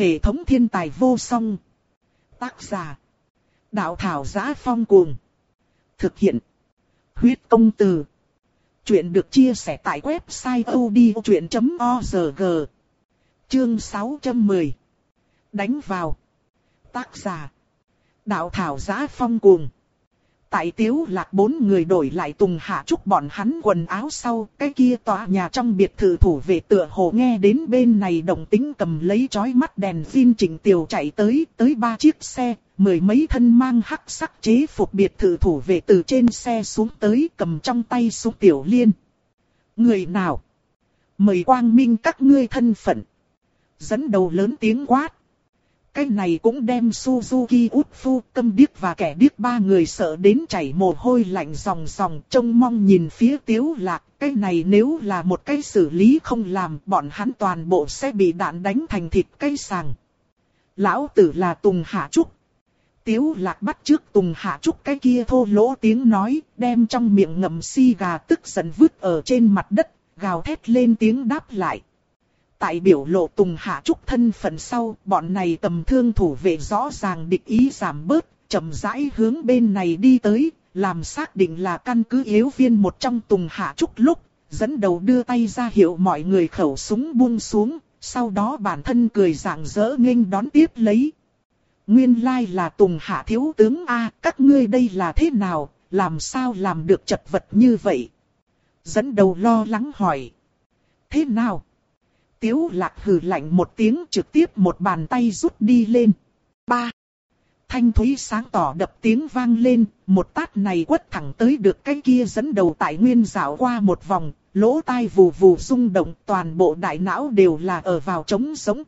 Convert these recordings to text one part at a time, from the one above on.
Hệ thống thiên tài vô song. Tác giả. Đạo thảo giá phong cuồng. Thực hiện. Huyết công từ. Chuyện được chia sẻ tại website odchuyện.org. Chương 610. Đánh vào. Tác giả. Đạo thảo giá phong cuồng. Tại tiếu lạc bốn người đổi lại tùng hạ trúc bọn hắn quần áo sau, cái kia tòa nhà trong biệt thự thủ vệ tựa hồ nghe đến bên này động tính cầm lấy chói mắt đèn phin chỉnh tiểu chạy tới, tới ba chiếc xe, mười mấy thân mang hắc sắc chế phục biệt thự thủ vệ từ trên xe xuống tới cầm trong tay xuống tiểu liên. Người nào? Mời quang minh các ngươi thân phận. Dẫn đầu lớn tiếng quát. Cái này cũng đem Suzuki Utsu, tâm điếc và kẻ điếc ba người sợ đến chảy mồ hôi lạnh ròng ròng trông mong nhìn phía tiếu lạc. Cái này nếu là một cái xử lý không làm bọn hắn toàn bộ sẽ bị đạn đánh thành thịt cây sàng. Lão tử là Tùng Hạ Trúc. Tiếu lạc bắt trước Tùng Hạ Trúc cái kia thô lỗ tiếng nói, đem trong miệng ngậm si gà tức giận vứt ở trên mặt đất, gào thét lên tiếng đáp lại. Tại biểu lộ Tùng Hạ Trúc thân phận sau, bọn này tầm thương thủ vệ rõ ràng địch ý giảm bớt, chậm rãi hướng bên này đi tới, làm xác định là căn cứ yếu viên một trong Tùng Hạ Trúc lúc, dẫn đầu đưa tay ra hiệu mọi người khẩu súng buông xuống, sau đó bản thân cười rạng rỡ nghênh đón tiếp lấy. Nguyên lai là Tùng Hạ Thiếu Tướng A, các ngươi đây là thế nào, làm sao làm được chật vật như vậy? Dẫn đầu lo lắng hỏi. Thế nào? Tiếu lạc hừ lạnh một tiếng trực tiếp một bàn tay rút đi lên. Ba. Thanh thúy sáng tỏ đập tiếng vang lên, một tát này quất thẳng tới được cái kia dẫn đầu tại nguyên dạo qua một vòng, lỗ tai vù vù rung động toàn bộ đại não đều là ở vào trống sống.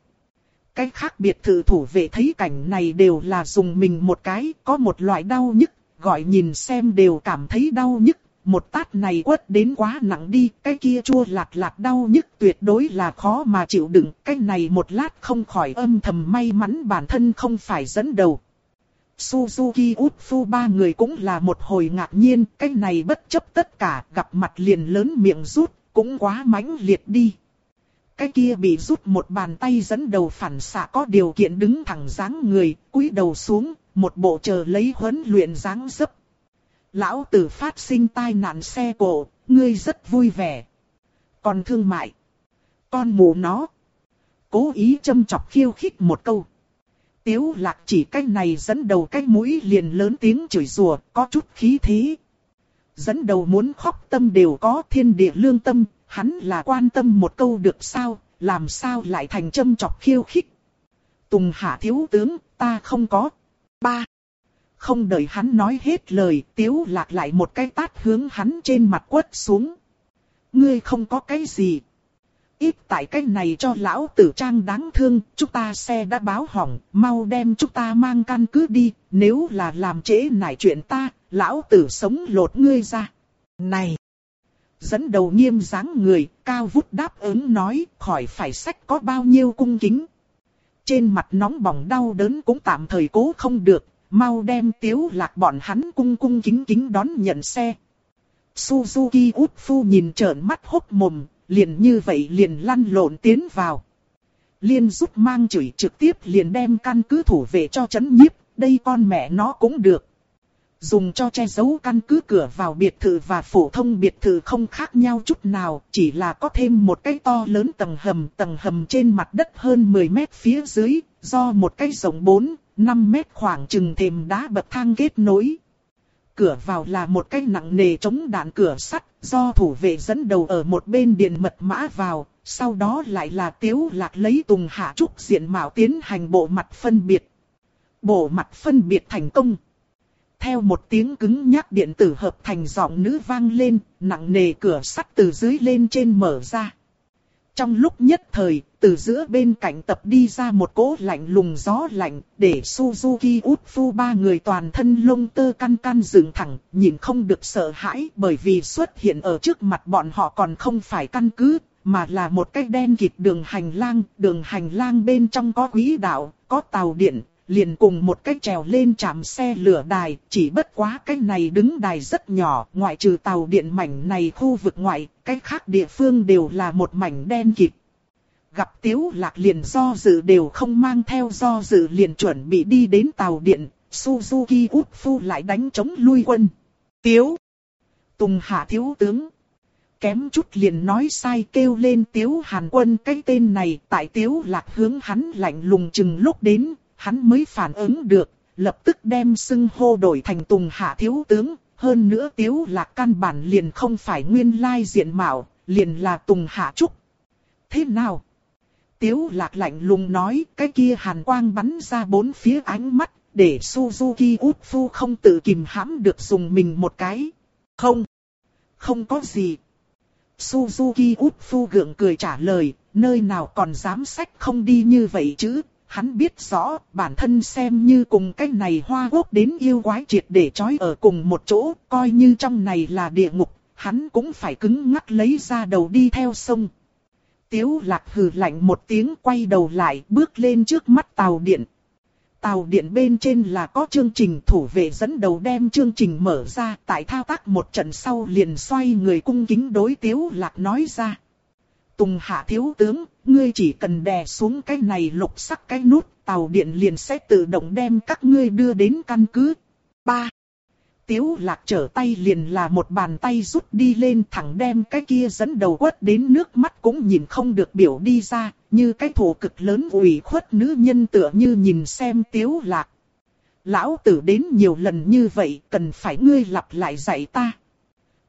Cái khác biệt thự thủ vệ thấy cảnh này đều là dùng mình một cái, có một loại đau nhức, gọi nhìn xem đều cảm thấy đau nhức, một tát này quất đến quá nặng đi, cái kia chua lạc lạc đau nhức tuyệt đối là khó mà chịu đựng, cái này một lát không khỏi âm thầm may mắn bản thân không phải dẫn đầu. Suzuki Utsu ba người cũng là một hồi ngạc nhiên, cái này bất chấp tất cả, gặp mặt liền lớn miệng rút, cũng quá mãnh liệt đi. Cái kia bị rút một bàn tay dẫn đầu phản xạ có điều kiện đứng thẳng dáng người, cúi đầu xuống, một bộ chờ lấy huấn luyện dáng dấp. Lão tử phát sinh tai nạn xe cộ, ngươi rất vui vẻ. Còn thương mại. Con mù nó. Cố ý châm chọc khiêu khích một câu. Tiếu lạc chỉ cách này dẫn đầu cách mũi liền lớn tiếng chửi rủa, có chút khí thế. Dẫn đầu muốn khóc tâm đều có thiên địa lương tâm, hắn là quan tâm một câu được sao, làm sao lại thành châm chọc khiêu khích. Tùng hạ thiếu tướng, ta không có. Ba. Không đợi hắn nói hết lời, tiếu lạc lại một cái tát hướng hắn trên mặt quất xuống. Ngươi không có cái gì. Ít tại cái này cho lão tử trang đáng thương, chúng ta xe đã báo hỏng, mau đem chúng ta mang căn cứ đi, nếu là làm trễ nải chuyện ta, lão tử sống lột ngươi ra. Này! Dẫn đầu nghiêm dáng người, cao vút đáp ứng nói, khỏi phải sách có bao nhiêu cung kính. Trên mặt nóng bỏng đau đớn cũng tạm thời cố không được, mau đem tiếu lạc bọn hắn cung cung kính kính đón nhận xe. Suzuki phu nhìn trợn mắt hốc mồm, liền như vậy liền lăn lộn tiến vào. Liên giúp mang chửi trực tiếp liền đem căn cứ thủ về cho chấn nhiếp, đây con mẹ nó cũng được. Dùng cho che giấu căn cứ cửa vào biệt thự và phổ thông biệt thự không khác nhau chút nào, chỉ là có thêm một cái to lớn tầng hầm, tầng hầm trên mặt đất hơn 10 mét phía dưới, do một cái rộng 4, 5 mét khoảng chừng thềm đá bậc thang kết nối. Cửa vào là một cái nặng nề chống đạn cửa sắt, do thủ vệ dẫn đầu ở một bên điện mật mã vào, sau đó lại là tiếu lạc lấy tùng hạ trúc diện mạo tiến hành bộ mặt phân biệt. Bộ mặt phân biệt thành công. Theo một tiếng cứng nhắc điện tử hợp thành giọng nữ vang lên, nặng nề cửa sắt từ dưới lên trên mở ra. Trong lúc nhất thời, từ giữa bên cạnh tập đi ra một cỗ lạnh lùng gió lạnh, để Suzuki Utsu ba người toàn thân lông tơ căn căn dựng thẳng, nhìn không được sợ hãi bởi vì xuất hiện ở trước mặt bọn họ còn không phải căn cứ, mà là một cái đen kịt đường hành lang, đường hành lang bên trong có quỹ đạo, có tàu điện, liền cùng một cái trèo lên chạm xe lửa đài, chỉ bất quá cái này đứng đài rất nhỏ, ngoại trừ tàu điện mảnh này khu vực ngoại, cái khác địa phương đều là một mảnh đen kịt gặp Tiếu Lạc liền do dự đều không mang theo do dự liền chuẩn bị đi đến tàu điện, Suzuki út phu lại đánh chống lui quân. Tiếu! Tùng hạ thiếu tướng! Kém chút liền nói sai kêu lên Tiếu Hàn Quân cái tên này tại Tiếu Lạc hướng hắn lạnh lùng chừng lúc đến, hắn mới phản ứng được, lập tức đem xưng hô đổi thành Tùng hạ thiếu tướng, hơn nữa Tiếu Lạc căn bản liền không phải nguyên lai diện mạo, liền là Tùng hạ trúc. Thế nào? Tiếu lạc lạnh lùng nói, cái kia hàn quang bắn ra bốn phía ánh mắt, để Suzuki Utsu không tự kìm hãm được dùng mình một cái. Không, không có gì. Suzuki Utsu gượng cười trả lời, nơi nào còn dám sách không đi như vậy chứ. Hắn biết rõ, bản thân xem như cùng cái này hoa quốc đến yêu quái triệt để trói ở cùng một chỗ, coi như trong này là địa ngục, hắn cũng phải cứng ngắc lấy ra đầu đi theo sông. Tiếu lạc hừ lạnh một tiếng quay đầu lại bước lên trước mắt tàu điện. Tàu điện bên trên là có chương trình thủ vệ dẫn đầu đem chương trình mở ra tại thao tác một trận sau liền xoay người cung kính đối tiếu lạc nói ra. Tùng hạ thiếu tướng, ngươi chỉ cần đè xuống cái này lục sắc cái nút, tàu điện liền sẽ tự động đem các ngươi đưa đến căn cứ. 3. Tiếu lạc trở tay liền là một bàn tay rút đi lên thẳng đem cái kia dẫn đầu quất đến nước mắt cũng nhìn không được biểu đi ra, như cái thủ cực lớn ủy khuất nữ nhân tựa như nhìn xem tiếu lạc. Lão tử đến nhiều lần như vậy cần phải ngươi lặp lại dạy ta.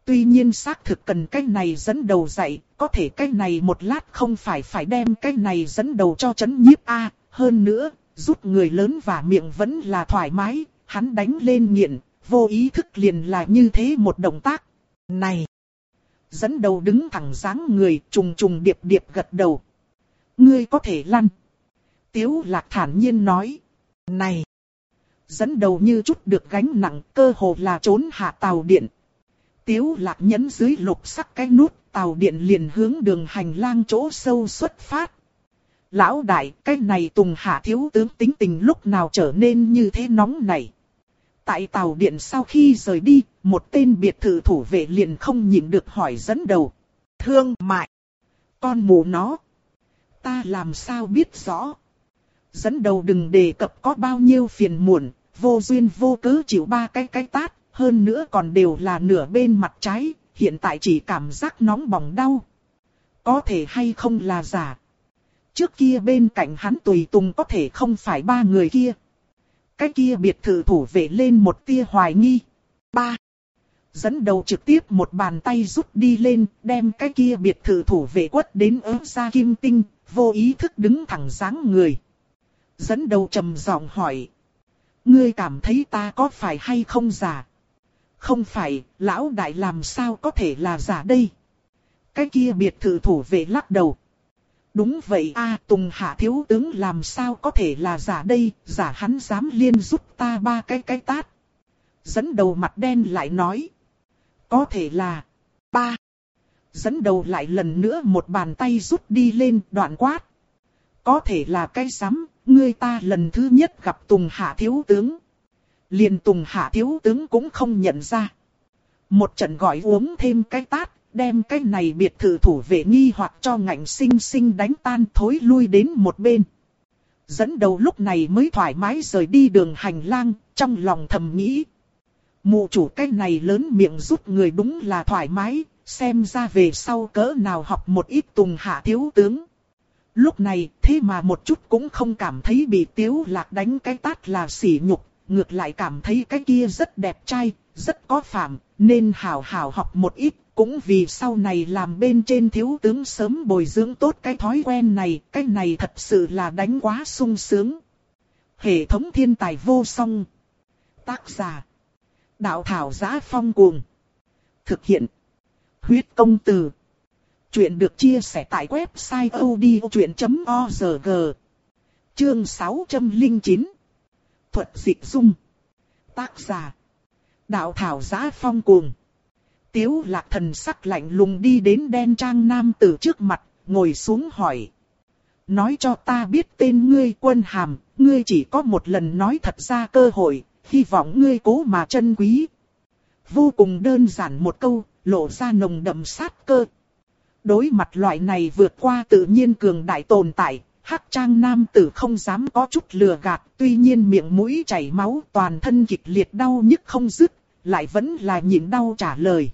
Tuy nhiên xác thực cần cái này dẫn đầu dạy, có thể cái này một lát không phải phải đem cái này dẫn đầu cho chấn nhiếp A, hơn nữa, rút người lớn và miệng vẫn là thoải mái, hắn đánh lên nghiện, vô ý thức liền là như thế một động tác. Này! Dẫn đầu đứng thẳng dáng người trùng trùng điệp điệp gật đầu. Ngươi có thể lăn. Tiếu lạc thản nhiên nói. Này! Dẫn đầu như chút được gánh nặng cơ hồ là trốn hạ tàu điện. Tiếu lạc nhấn dưới lục sắc cái nút tàu điện liền hướng đường hành lang chỗ sâu xuất phát. Lão đại, cái này tùng hạ thiếu tướng tính tình lúc nào trở nên như thế nóng này. Tại tàu điện sau khi rời đi, một tên biệt thự thủ vệ liền không nhịn được hỏi dẫn đầu. Thương mại. Con mù nó. Ta làm sao biết rõ. Dẫn đầu đừng đề cập có bao nhiêu phiền muộn, vô duyên vô cớ chịu ba cái cái tát, hơn nữa còn đều là nửa bên mặt trái, hiện tại chỉ cảm giác nóng bỏng đau. Có thể hay không là giả. Trước kia bên cạnh hắn tùy tùng có thể không phải ba người kia. Cái kia biệt thự thủ vệ lên một tia hoài nghi. Ba. Dẫn đầu trực tiếp một bàn tay rút đi lên, đem cái kia biệt thự thủ vệ quất đến ớt ra kim tinh, vô ý thức đứng thẳng dáng người. Dẫn đầu trầm giọng hỏi. Ngươi cảm thấy ta có phải hay không giả? Không phải, lão đại làm sao có thể là giả đây? Cái kia biệt thự thủ vệ lắc đầu. Đúng vậy a Tùng Hạ thiếu tướng làm sao có thể là giả đây, giả hắn dám liên giúp ta ba cái cái tát. Dẫn đầu mặt đen lại nói. Có thể là, ba. Dẫn đầu lại lần nữa một bàn tay rút đi lên đoạn quát. Có thể là cái sắm, ngươi ta lần thứ nhất gặp Tùng Hạ thiếu tướng. Liền Tùng Hạ thiếu tướng cũng không nhận ra. Một trận gọi uống thêm cái tát, đem cái này biệt thự thủ vệ nghi hoặc cho ngạnh sinh sinh đánh tan thối lui đến một bên. Dẫn đầu lúc này mới thoải mái rời đi đường hành lang, trong lòng thầm nghĩ. Mụ chủ cái này lớn miệng giúp người đúng là thoải mái, xem ra về sau cỡ nào học một ít tùng hạ thiếu tướng. Lúc này thế mà một chút cũng không cảm thấy bị tiếu lạc đánh cái tát là sỉ nhục, ngược lại cảm thấy cái kia rất đẹp trai, rất có phạm, nên hào hào học một ít cũng vì sau này làm bên trên thiếu tướng sớm bồi dưỡng tốt cái thói quen này, cái này thật sự là đánh quá sung sướng. Hệ thống thiên tài vô song. Tác giả. Đạo thảo giá phong cuồng. Thực hiện. Huyết công từ. Chuyện được chia sẻ tại website odchuyện.org. Chương 609. Thuật dịch dung. Tác giả. Đạo thảo giá phong cuồng. Tiếu lạc thần sắc lạnh lùng đi đến đen trang nam tử trước mặt, ngồi xuống hỏi. Nói cho ta biết tên ngươi quân hàm, ngươi chỉ có một lần nói thật ra cơ hội, hy vọng ngươi cố mà chân quý. Vô cùng đơn giản một câu, lộ ra nồng đậm sát cơ. Đối mặt loại này vượt qua tự nhiên cường đại tồn tại, hắc trang nam tử không dám có chút lừa gạt, tuy nhiên miệng mũi chảy máu toàn thân kịch liệt đau nhức không dứt, lại vẫn là nhịn đau trả lời.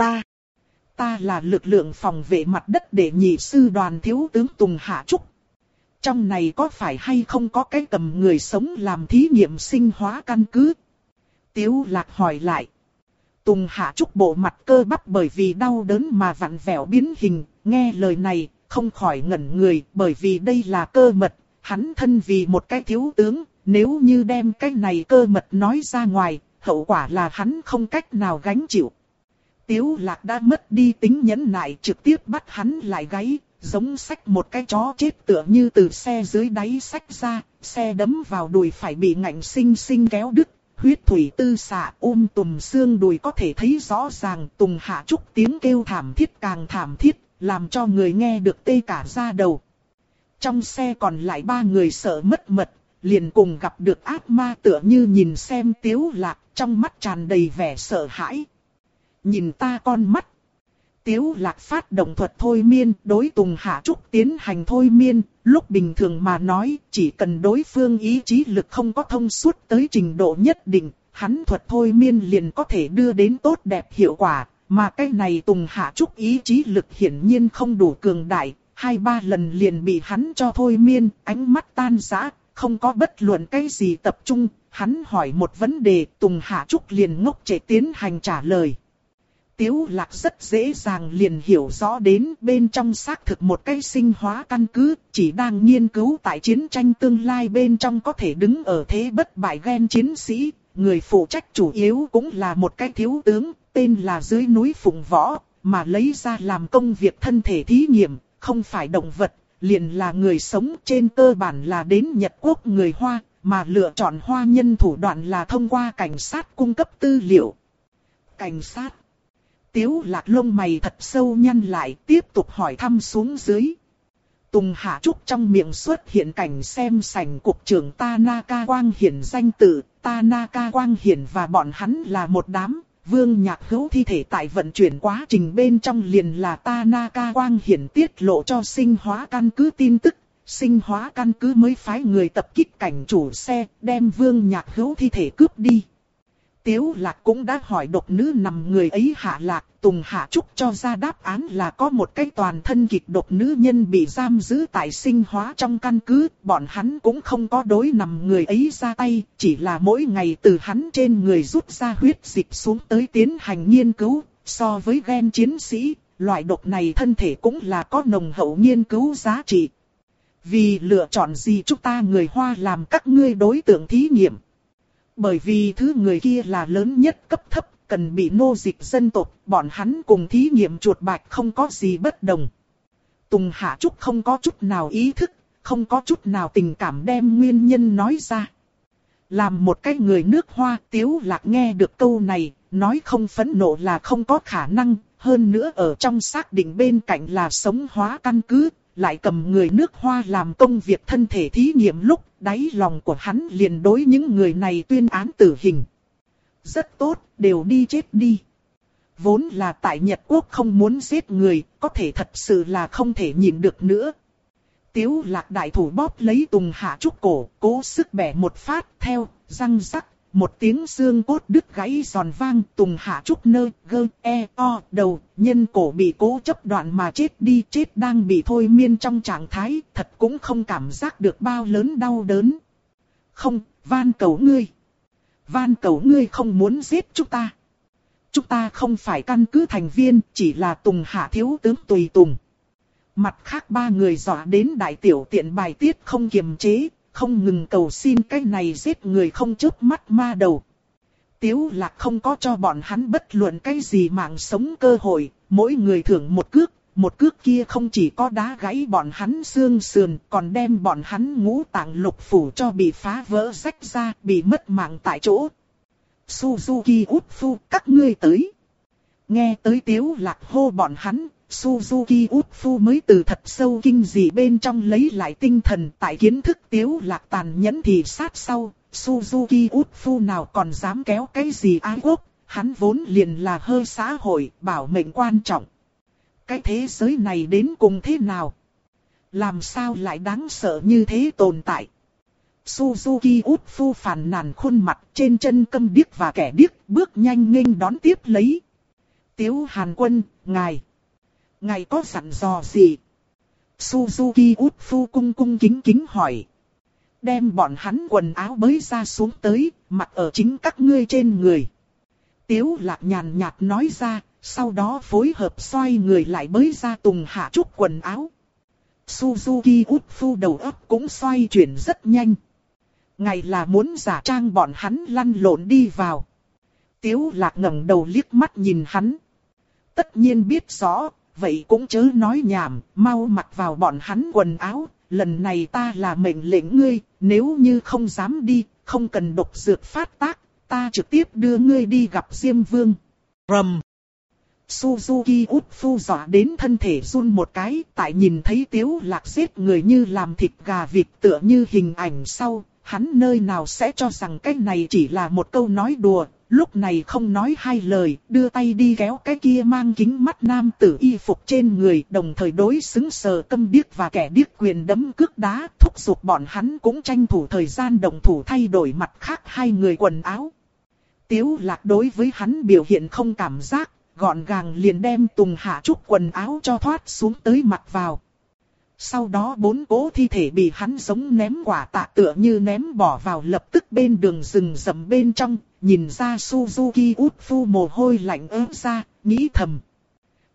Ta, ta là lực lượng phòng vệ mặt đất để nhị sư đoàn thiếu tướng Tùng Hạ Trúc. Trong này có phải hay không có cái cầm người sống làm thí nghiệm sinh hóa căn cứ? Tiếu lạc hỏi lại. Tùng Hạ Trúc bộ mặt cơ bắp bởi vì đau đớn mà vặn vẹo biến hình, nghe lời này, không khỏi ngẩn người bởi vì đây là cơ mật, hắn thân vì một cái thiếu tướng, nếu như đem cái này cơ mật nói ra ngoài, hậu quả là hắn không cách nào gánh chịu. Tiếu lạc đã mất đi tính nhẫn nại trực tiếp bắt hắn lại gáy, giống sách một cái chó chết tựa như từ xe dưới đáy sách ra, xe đấm vào đùi phải bị ngạnh sinh sinh kéo đứt, huyết thủy tư xạ ôm tùm xương đùi có thể thấy rõ ràng tùng hạ trúc tiếng kêu thảm thiết càng thảm thiết, làm cho người nghe được tê cả da đầu. Trong xe còn lại ba người sợ mất mật, liền cùng gặp được ác ma tựa như nhìn xem tiếu lạc, trong mắt tràn đầy vẻ sợ hãi. Nhìn ta con mắt. Tiếu lạc phát động thuật thôi miên, đối Tùng Hạ Trúc tiến hành thôi miên, lúc bình thường mà nói, chỉ cần đối phương ý chí lực không có thông suốt tới trình độ nhất định, hắn thuật thôi miên liền có thể đưa đến tốt đẹp hiệu quả, mà cái này Tùng Hạ Trúc ý chí lực hiển nhiên không đủ cường đại, hai ba lần liền bị hắn cho thôi miên, ánh mắt tan rã, không có bất luận cái gì tập trung, hắn hỏi một vấn đề, Tùng Hạ Trúc liền ngốc trẻ tiến hành trả lời. Tiếu lạc rất dễ dàng liền hiểu rõ đến bên trong xác thực một cái sinh hóa căn cứ, chỉ đang nghiên cứu tại chiến tranh tương lai bên trong có thể đứng ở thế bất bại ghen chiến sĩ, người phụ trách chủ yếu cũng là một cái thiếu tướng, tên là dưới núi Phụng Võ, mà lấy ra làm công việc thân thể thí nghiệm, không phải động vật, liền là người sống trên cơ bản là đến Nhật Quốc người Hoa, mà lựa chọn hoa nhân thủ đoạn là thông qua cảnh sát cung cấp tư liệu. Cảnh sát Tiếu lạc lông mày thật sâu nhăn lại tiếp tục hỏi thăm xuống dưới. Tùng Hạ Trúc trong miệng xuất hiện cảnh xem sành cục trưởng Tanaka Quang Hiển danh tự, Tanaka Quang Hiển và bọn hắn là một đám, vương nhạc hữu thi thể tại vận chuyển quá trình bên trong liền là Tanaka Quang Hiển tiết lộ cho sinh hóa căn cứ tin tức, sinh hóa căn cứ mới phái người tập kích cảnh chủ xe, đem vương nhạc hữu thi thể cướp đi. Tiếu lạc cũng đã hỏi độc nữ nằm người ấy hạ lạc, Tùng Hạ Trúc cho ra đáp án là có một cái toàn thân kịch độc nữ nhân bị giam giữ tại sinh hóa trong căn cứ, bọn hắn cũng không có đối nằm người ấy ra tay, chỉ là mỗi ngày từ hắn trên người rút ra huyết dịch xuống tới tiến hành nghiên cứu, so với gen chiến sĩ, loại độc này thân thể cũng là có nồng hậu nghiên cứu giá trị. Vì lựa chọn gì chúng ta người Hoa làm các ngươi đối tượng thí nghiệm. Bởi vì thứ người kia là lớn nhất cấp thấp, cần bị nô dịch dân tộc, bọn hắn cùng thí nghiệm chuột bạch không có gì bất đồng. Tùng Hạ Trúc không có chút nào ý thức, không có chút nào tình cảm đem nguyên nhân nói ra. Làm một cái người nước hoa, Tiếu Lạc nghe được câu này, nói không phẫn nộ là không có khả năng, hơn nữa ở trong xác định bên cạnh là sống hóa căn cứ, lại cầm người nước hoa làm công việc thân thể thí nghiệm lúc, đáy lòng của hắn liền đối những người này tuyên án tử hình. Rất tốt, đều đi chết đi. Vốn là tại Nhật Quốc không muốn giết người, có thể thật sự là không thể nhịn được nữa. Tiếu lạc đại thủ bóp lấy tùng hạ trúc cổ, cố sức bẻ một phát, theo, răng rắc, một tiếng xương cốt đứt gãy giòn vang, tùng hạ trúc nơ, gơ, e, o, đầu, nhân cổ bị cố chấp đoạn mà chết đi, chết đang bị thôi miên trong trạng thái, thật cũng không cảm giác được bao lớn đau đớn. Không, van cầu ngươi. Van cầu ngươi không muốn giết chúng ta. Chúng ta không phải căn cứ thành viên, chỉ là tùng hạ thiếu tướng tùy tùng. Mặt khác ba người dọa đến đại tiểu tiện bài tiết không kiềm chế, không ngừng cầu xin cái này giết người không chớp mắt ma đầu. Tiếu lạc không có cho bọn hắn bất luận cái gì mạng sống cơ hội, mỗi người thưởng một cước, một cước kia không chỉ có đá gãy bọn hắn xương sườn, còn đem bọn hắn ngũ tạng lục phủ cho bị phá vỡ rách ra, bị mất mạng tại chỗ. Suzuki út phu, các ngươi tới. Nghe tới tiếu lạc hô bọn hắn, Suzuki út phu mới từ thật sâu kinh dị bên trong lấy lại tinh thần tại kiến thức tiếu lạc tàn nhẫn thì sát sau. Suzuki út phu nào còn dám kéo cái gì ái quốc, hắn vốn liền là hơi xã hội, bảo mệnh quan trọng. cái thế giới này đến cùng thế nào? Làm sao lại đáng sợ như thế tồn tại? Suzuki út phu phàn nàn khuôn mặt trên chân câm điếc và kẻ điếc bước nhanh nghênh đón tiếp lấy. Tiếu Hàn Quân, ngài. Ngài có dặn dò gì? Suzuki út phu cung cung kính kính hỏi. Đem bọn hắn quần áo bới ra xuống tới, mặc ở chính các ngươi trên người. Tiếu lạc nhàn nhạt nói ra, sau đó phối hợp xoay người lại bới ra tùng hạ chút quần áo. Suzuki út phu đầu óc cũng xoay chuyển rất nhanh. Ngày là muốn giả trang bọn hắn lăn lộn đi vào. Tiếu lạc ngẩng đầu liếc mắt nhìn hắn. Tất nhiên biết rõ, vậy cũng chớ nói nhảm, mau mặc vào bọn hắn quần áo. Lần này ta là mệnh lệnh ngươi, nếu như không dám đi, không cần độc dược phát tác, ta trực tiếp đưa ngươi đi gặp Diêm Vương. Rầm. Suzuki út phu dọa đến thân thể run một cái, tại nhìn thấy tiếu lạc giết người như làm thịt gà vịt tựa như hình ảnh sau, hắn nơi nào sẽ cho rằng cái này chỉ là một câu nói đùa, lúc này không nói hai lời, đưa tay đi kéo cái kia mang kính mắt nam tử y phục trên người, đồng thời đối xứng sờ câm điếc và kẻ điếc quyền đấm cước đá, thúc giục bọn hắn cũng tranh thủ thời gian đồng thủ thay đổi mặt khác hai người quần áo. Tiếu lạc đối với hắn biểu hiện không cảm giác, gọn gàng liền đem tùng hạ trúc quần áo cho thoát xuống tới mặt vào. Sau đó bốn cố thi thể bị hắn giống ném quả tạ tựa như ném bỏ vào lập tức bên đường rừng rậm bên trong, nhìn ra Suzuki út phu mồ hôi lạnh ớt ra, nghĩ thầm.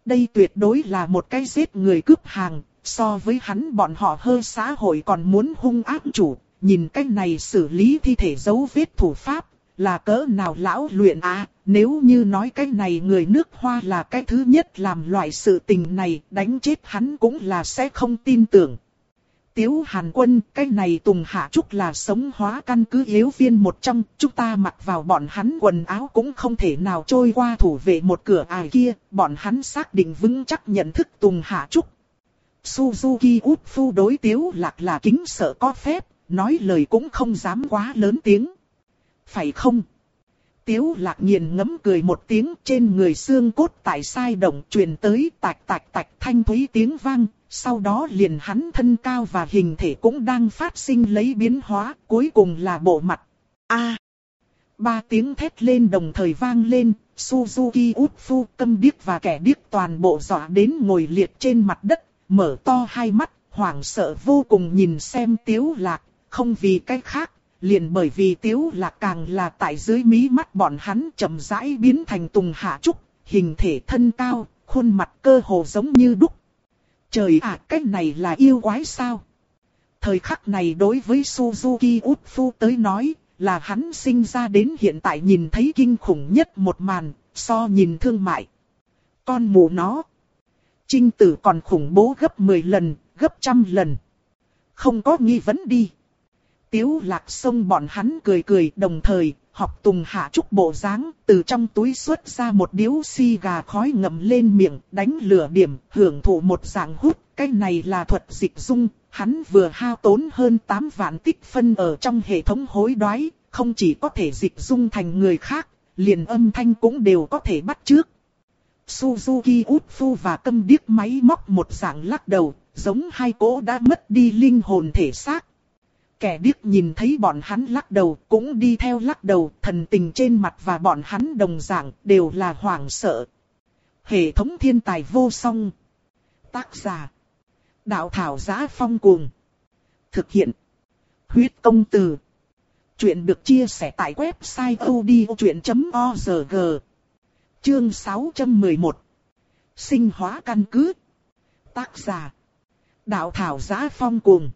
Đây tuyệt đối là một cái giết người cướp hàng, so với hắn bọn họ hơi xã hội còn muốn hung ác chủ, nhìn cách này xử lý thi thể dấu vết thủ pháp, là cỡ nào lão luyện à, nếu như nói cái này người nước hoa là cái thứ nhất làm loại sự tình này, đánh chết hắn cũng là sẽ không tin tưởng. Tiếu Hàn Quân, cái này Tùng Hạ Trúc là sống hóa căn cứ yếu viên một trong, chúng ta mặc vào bọn hắn quần áo cũng không thể nào trôi qua thủ vệ một cửa ai kia, bọn hắn xác định vững chắc nhận thức Tùng Hạ Trúc. Suzuki út phu đối Tiếu Lạc là kính sợ có phép, nói lời cũng không dám quá lớn tiếng. Phải không? Tiếu lạc nghiền ngấm cười một tiếng trên người xương cốt tại sai động truyền tới tạch tạch tạch thanh thúy tiếng vang, sau đó liền hắn thân cao và hình thể cũng đang phát sinh lấy biến hóa, cuối cùng là bộ mặt. A. Ba tiếng thét lên đồng thời vang lên, Suzuki út phu câm điếc và kẻ điếc toàn bộ dọa đến ngồi liệt trên mặt đất, mở to hai mắt, hoảng sợ vô cùng nhìn xem tiếu lạc, không vì cách khác, liền bởi vì tiếu lạc càng là tại dưới mí mắt bọn hắn chậm rãi biến thành tùng hạ trúc, hình thể thân cao, khuôn mặt cơ hồ giống như đúc. Trời ạ, à, cái này là yêu quái sao? Thời khắc này đối với Suzuki út phu tới nói, là hắn sinh ra đến hiện tại nhìn thấy kinh khủng nhất một màn, so nhìn thương mại. Con mù nó. Trinh tử còn khủng bố gấp 10 lần, gấp trăm lần. Không có nghi vấn đi. Tiếu lạc sông bọn hắn cười cười đồng thời, học tùng hạ trúc bộ dáng từ trong túi xuất ra một điếu xì gà khói ngậm lên miệng, đánh lửa điểm, hưởng thụ một dạng hút. Cái này là thuật dịch dung, hắn vừa hao tốn hơn 8 vạn tích phân ở trong hệ thống hối đoái, không chỉ có thể dịch dung thành người khác, liền âm thanh cũng đều có thể bắt trước. Suzuki út phu và câm điếc máy móc một dạng lắc đầu, giống hai cỗ đã mất đi linh hồn thể xác, Kẻ điếc nhìn thấy bọn hắn lắc đầu cũng đi theo lắc đầu, thần tình trên mặt và bọn hắn đồng dạng đều là hoảng sợ. Hệ thống thiên tài vô song. Tác giả. Đạo thảo giá phong cuồng. Thực hiện. Huyết công từ. Chuyện được chia sẻ tại website odchuyện.org. Chương 611. Sinh hóa căn cứ. Tác giả. Đạo thảo giá phong cuồng.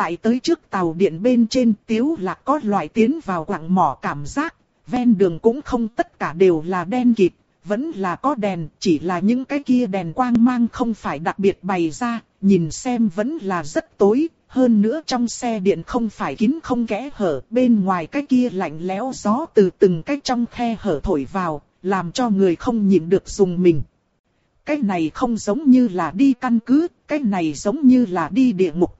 Tại tới trước tàu điện bên trên tiếu là có loại tiến vào quặng mỏ cảm giác, ven đường cũng không tất cả đều là đen kịt, vẫn là có đèn, chỉ là những cái kia đèn quang mang không phải đặc biệt bày ra, nhìn xem vẫn là rất tối, hơn nữa trong xe điện không phải kín không kẽ hở, bên ngoài cái kia lạnh lẽo gió từ từng cái trong khe hở thổi vào, làm cho người không nhịn được dùng mình. Cái này không giống như là đi căn cứ, cái này giống như là đi địa ngục.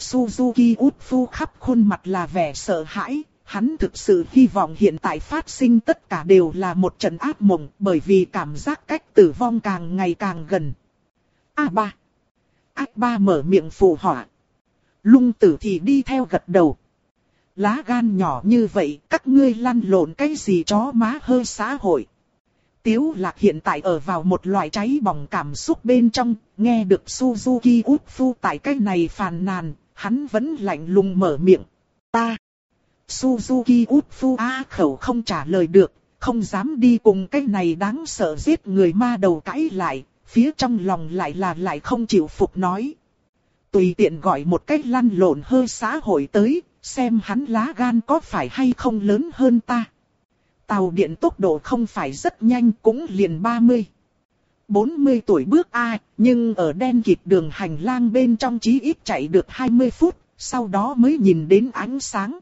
Suzuki út phu khắp khuôn mặt là vẻ sợ hãi, hắn thực sự hy vọng hiện tại phát sinh tất cả đều là một trận ác mộng bởi vì cảm giác cách tử vong càng ngày càng gần. A ba. A ba mở miệng phụ họa. Lung tử thì đi theo gật đầu. Lá gan nhỏ như vậy, các ngươi lăn lộn cái gì chó má hơi xã hội. Tiếu lạc hiện tại ở vào một loại cháy bỏng cảm xúc bên trong, nghe được Suzuki út phu tại cái này phàn nàn, hắn vẫn lạnh lùng mở miệng. Ta! Suzuki út phu khẩu không trả lời được, không dám đi cùng cái này đáng sợ giết người ma đầu cãi lại, phía trong lòng lại là lại không chịu phục nói. Tùy tiện gọi một cách lăn lộn hơi xã hội tới, xem hắn lá gan có phải hay không lớn hơn ta. Tàu điện tốc độ không phải rất nhanh cũng liền 30. 40 tuổi bước A, nhưng ở đen kịt đường hành lang bên trong chí ít chạy được 20 phút, sau đó mới nhìn đến ánh sáng.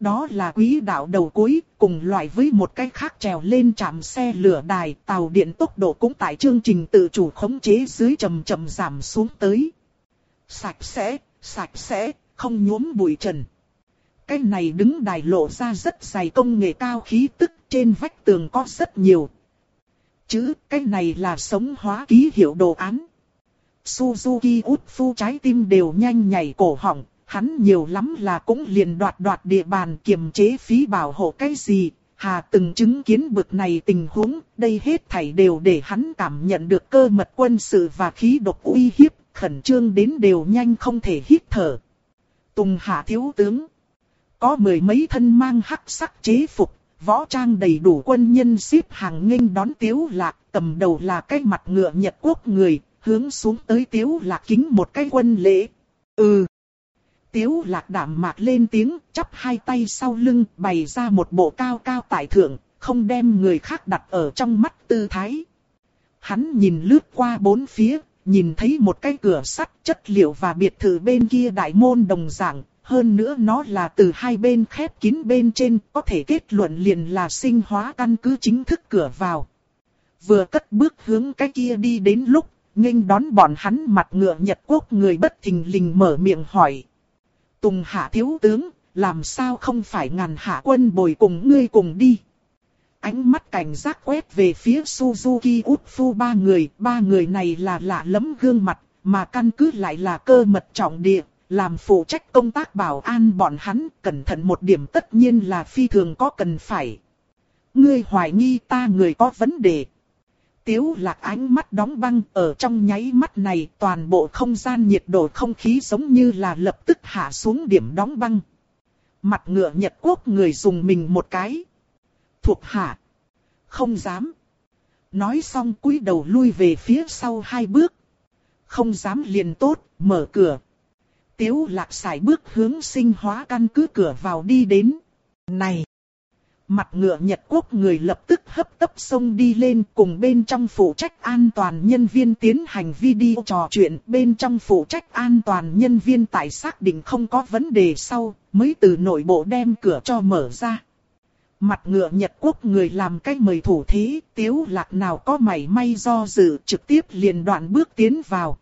Đó là quý đạo đầu cuối, cùng loại với một cái khác trèo lên trạm xe lửa đài, tàu điện tốc độ cũng tại chương trình tự chủ khống chế dưới chậm chậm giảm xuống tới. Sạch sẽ, sạch sẽ, không nhuốm bụi trần. Cái này đứng đài lộ ra rất dày công nghệ cao khí tức trên vách tường có rất nhiều. Chữ cái này là sống hóa ký hiệu đồ án. Suzuki út phu trái tim đều nhanh nhảy cổ họng, hắn nhiều lắm là cũng liền đoạt đoạt địa bàn kiềm chế phí bảo hộ cái gì. Hà từng chứng kiến bực này tình huống, đây hết thảy đều để hắn cảm nhận được cơ mật quân sự và khí độc uy hiếp, khẩn trương đến đều nhanh không thể hít thở. Tùng Hạ thiếu tướng có mười mấy thân mang hắc sắc chế phục, võ trang đầy đủ quân nhân xếp hàng nghênh đón tiếu lạc, cầm đầu là cái mặt ngựa Nhật Quốc người, hướng xuống tới tiếu lạc kính một cái quân lễ. Ừ. Tiếu lạc đảm mạc lên tiếng, chắp hai tay sau lưng, bày ra một bộ cao cao tại thượng, không đem người khác đặt ở trong mắt tư thái. Hắn nhìn lướt qua bốn phía, nhìn thấy một cái cửa sắt chất liệu và biệt thự bên kia đại môn đồng dạng, hơn nữa nó là từ hai bên khép kín bên trên, có thể kết luận liền là sinh hóa căn cứ chính thức cửa vào. Vừa cất bước hướng cái kia đi đến lúc, nghênh đón bọn hắn mặt ngựa Nhật Quốc người bất thình lình mở miệng hỏi. Tùng hạ thiếu tướng, làm sao không phải ngàn hạ quân bồi cùng ngươi cùng đi. Ánh mắt cảnh giác quét về phía Suzuki Utsu ba người, ba người này là lạ lẫm gương mặt, mà căn cứ lại là cơ mật trọng địa, làm phụ trách công tác bảo an bọn hắn, cẩn thận một điểm tất nhiên là phi thường có cần phải. Ngươi hoài nghi ta người có vấn đề. Tiếu lạc ánh mắt đóng băng ở trong nháy mắt này toàn bộ không gian nhiệt độ không khí giống như là lập tức hạ xuống điểm đóng băng. Mặt ngựa Nhật Quốc người dùng mình một cái. Thuộc hạ. Không dám. Nói xong cúi đầu lui về phía sau hai bước. Không dám liền tốt, mở cửa. Tiếu lạc xài bước hướng sinh hóa căn cứ cửa vào đi đến. Này! Mặt ngựa Nhật Quốc người lập tức hấp tấp xông đi lên cùng bên trong phụ trách an toàn nhân viên tiến hành video trò chuyện. Bên trong phụ trách an toàn nhân viên tại xác định không có vấn đề sau, mới từ nội bộ đem cửa cho mở ra. Mặt ngựa Nhật Quốc người làm cách mời thủ thế, tiếu lạc nào có mảy may do dự trực tiếp liền đoạn bước tiến vào.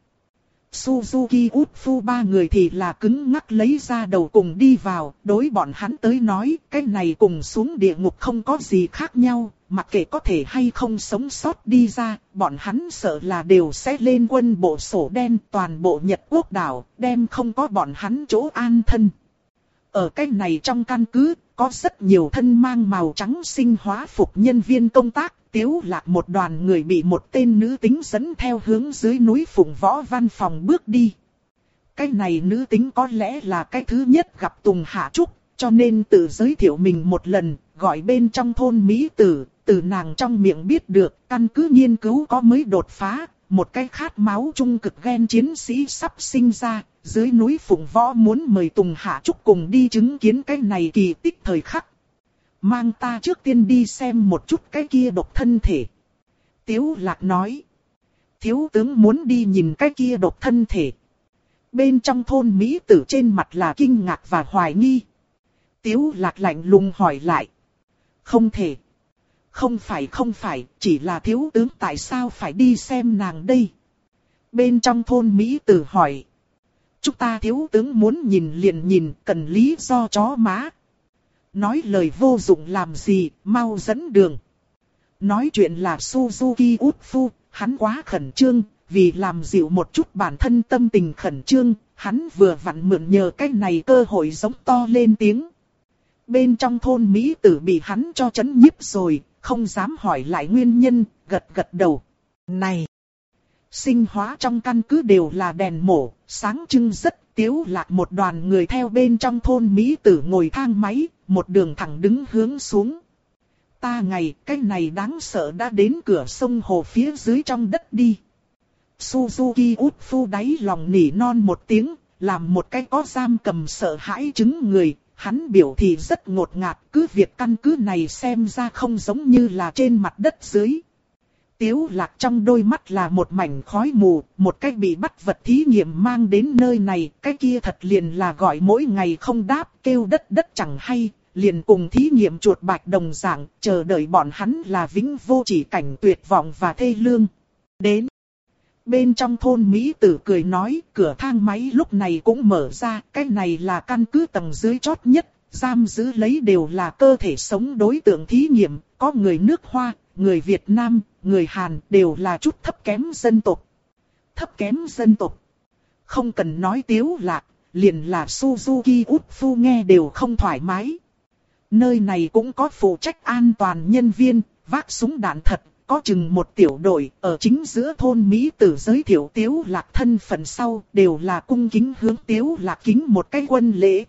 Suzuki Utsu ba người thì là cứng ngắc lấy ra đầu cùng đi vào, đối bọn hắn tới nói, cái này cùng xuống địa ngục không có gì khác nhau, mặc kệ có thể hay không sống sót đi ra, bọn hắn sợ là đều sẽ lên quân bộ sổ đen toàn bộ Nhật Quốc đảo, đem không có bọn hắn chỗ an thân. Ở cái này trong căn cứ, có rất nhiều thân mang màu trắng sinh hóa phục nhân viên công tác, tiếu lạc một đoàn người bị một tên nữ tính dẫn theo hướng dưới núi phụng võ văn phòng bước đi. Cái này nữ tính có lẽ là cái thứ nhất gặp Tùng Hạ Trúc, cho nên tự giới thiệu mình một lần, gọi bên trong thôn Mỹ Tử, từ nàng trong miệng biết được, căn cứ nghiên cứu có mới đột phá, một cái khát máu trung cực ghen chiến sĩ sắp sinh ra, dưới núi Phụng Võ muốn mời Tùng Hạ Trúc cùng đi chứng kiến cái này kỳ tích thời khắc. Mang ta trước tiên đi xem một chút cái kia độc thân thể. Tiếu Lạc nói. Thiếu tướng muốn đi nhìn cái kia độc thân thể. Bên trong thôn Mỹ tử trên mặt là kinh ngạc và hoài nghi. Tiếu Lạc lạnh lùng hỏi lại. Không thể. Không phải không phải, chỉ là thiếu tướng tại sao phải đi xem nàng đây. Bên trong thôn Mỹ tử hỏi. Chúng ta thiếu tướng muốn nhìn liền nhìn, cần lý do chó má. Nói lời vô dụng làm gì, mau dẫn đường. Nói chuyện là Suzuki Utsu, hắn quá khẩn trương, vì làm dịu một chút bản thân tâm tình khẩn trương, hắn vừa vặn mượn nhờ cái này cơ hội giống to lên tiếng. Bên trong thôn Mỹ tử bị hắn cho chấn nhiếp rồi, không dám hỏi lại nguyên nhân, gật gật đầu. Này! Sinh hóa trong căn cứ đều là đèn mổ, sáng trưng rất tiếu lạc một đoàn người theo bên trong thôn Mỹ tử ngồi thang máy, một đường thẳng đứng hướng xuống. Ta ngày, cái này đáng sợ đã đến cửa sông hồ phía dưới trong đất đi. Suzuki út phu đáy lòng nỉ non một tiếng, làm một cái có giam cầm sợ hãi chứng người, hắn biểu thì rất ngột ngạt, cứ việc căn cứ này xem ra không giống như là trên mặt đất dưới. Tiếu lạc trong đôi mắt là một mảnh khói mù, một cái bị bắt vật thí nghiệm mang đến nơi này, cái kia thật liền là gọi mỗi ngày không đáp, kêu đất đất chẳng hay, liền cùng thí nghiệm chuột bạch đồng dạng, chờ đợi bọn hắn là vĩnh vô chỉ cảnh tuyệt vọng và thê lương. Đến. Bên trong thôn Mỹ tử cười nói, cửa thang máy lúc này cũng mở ra, cái này là căn cứ tầng dưới chót nhất, giam giữ lấy đều là cơ thể sống đối tượng thí nghiệm, có người nước Hoa, người Việt Nam, người Hàn đều là chút thấp kém dân tộc. Thấp kém dân tộc. Không cần nói tiếu lạc, liền là Suzuki út phu nghe đều không thoải mái. Nơi này cũng có phụ trách an toàn nhân viên, vác súng đạn thật, có chừng một tiểu đội, ở chính giữa thôn Mỹ tử giới thiệu tiếu lạc thân phận sau, đều là cung kính hướng tiếu lạc kính một cái quân lễ.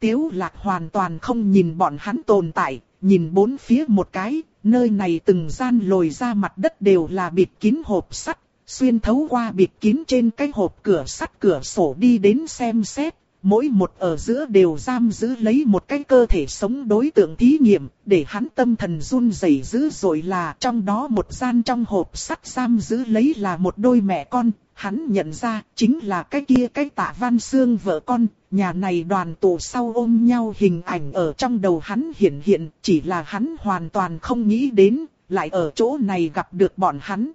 Tiếu lạc hoàn toàn không nhìn bọn hắn tồn tại, nhìn bốn phía một cái, nơi này từng gian lồi ra mặt đất đều là bịt kín hộp sắt, xuyên thấu qua bịt kín trên cái hộp cửa sắt cửa sổ đi đến xem xét, mỗi một ở giữa đều giam giữ lấy một cái cơ thể sống đối tượng thí nghiệm, để hắn tâm thần run rẩy dữ dội là trong đó một gian trong hộp sắt giam giữ lấy là một đôi mẹ con, hắn nhận ra chính là cái kia cái tạ văn xương vợ con, nhà này đoàn tụ sau ôm nhau hình ảnh ở trong đầu hắn hiện hiện, chỉ là hắn hoàn toàn không nghĩ đến, lại ở chỗ này gặp được bọn hắn.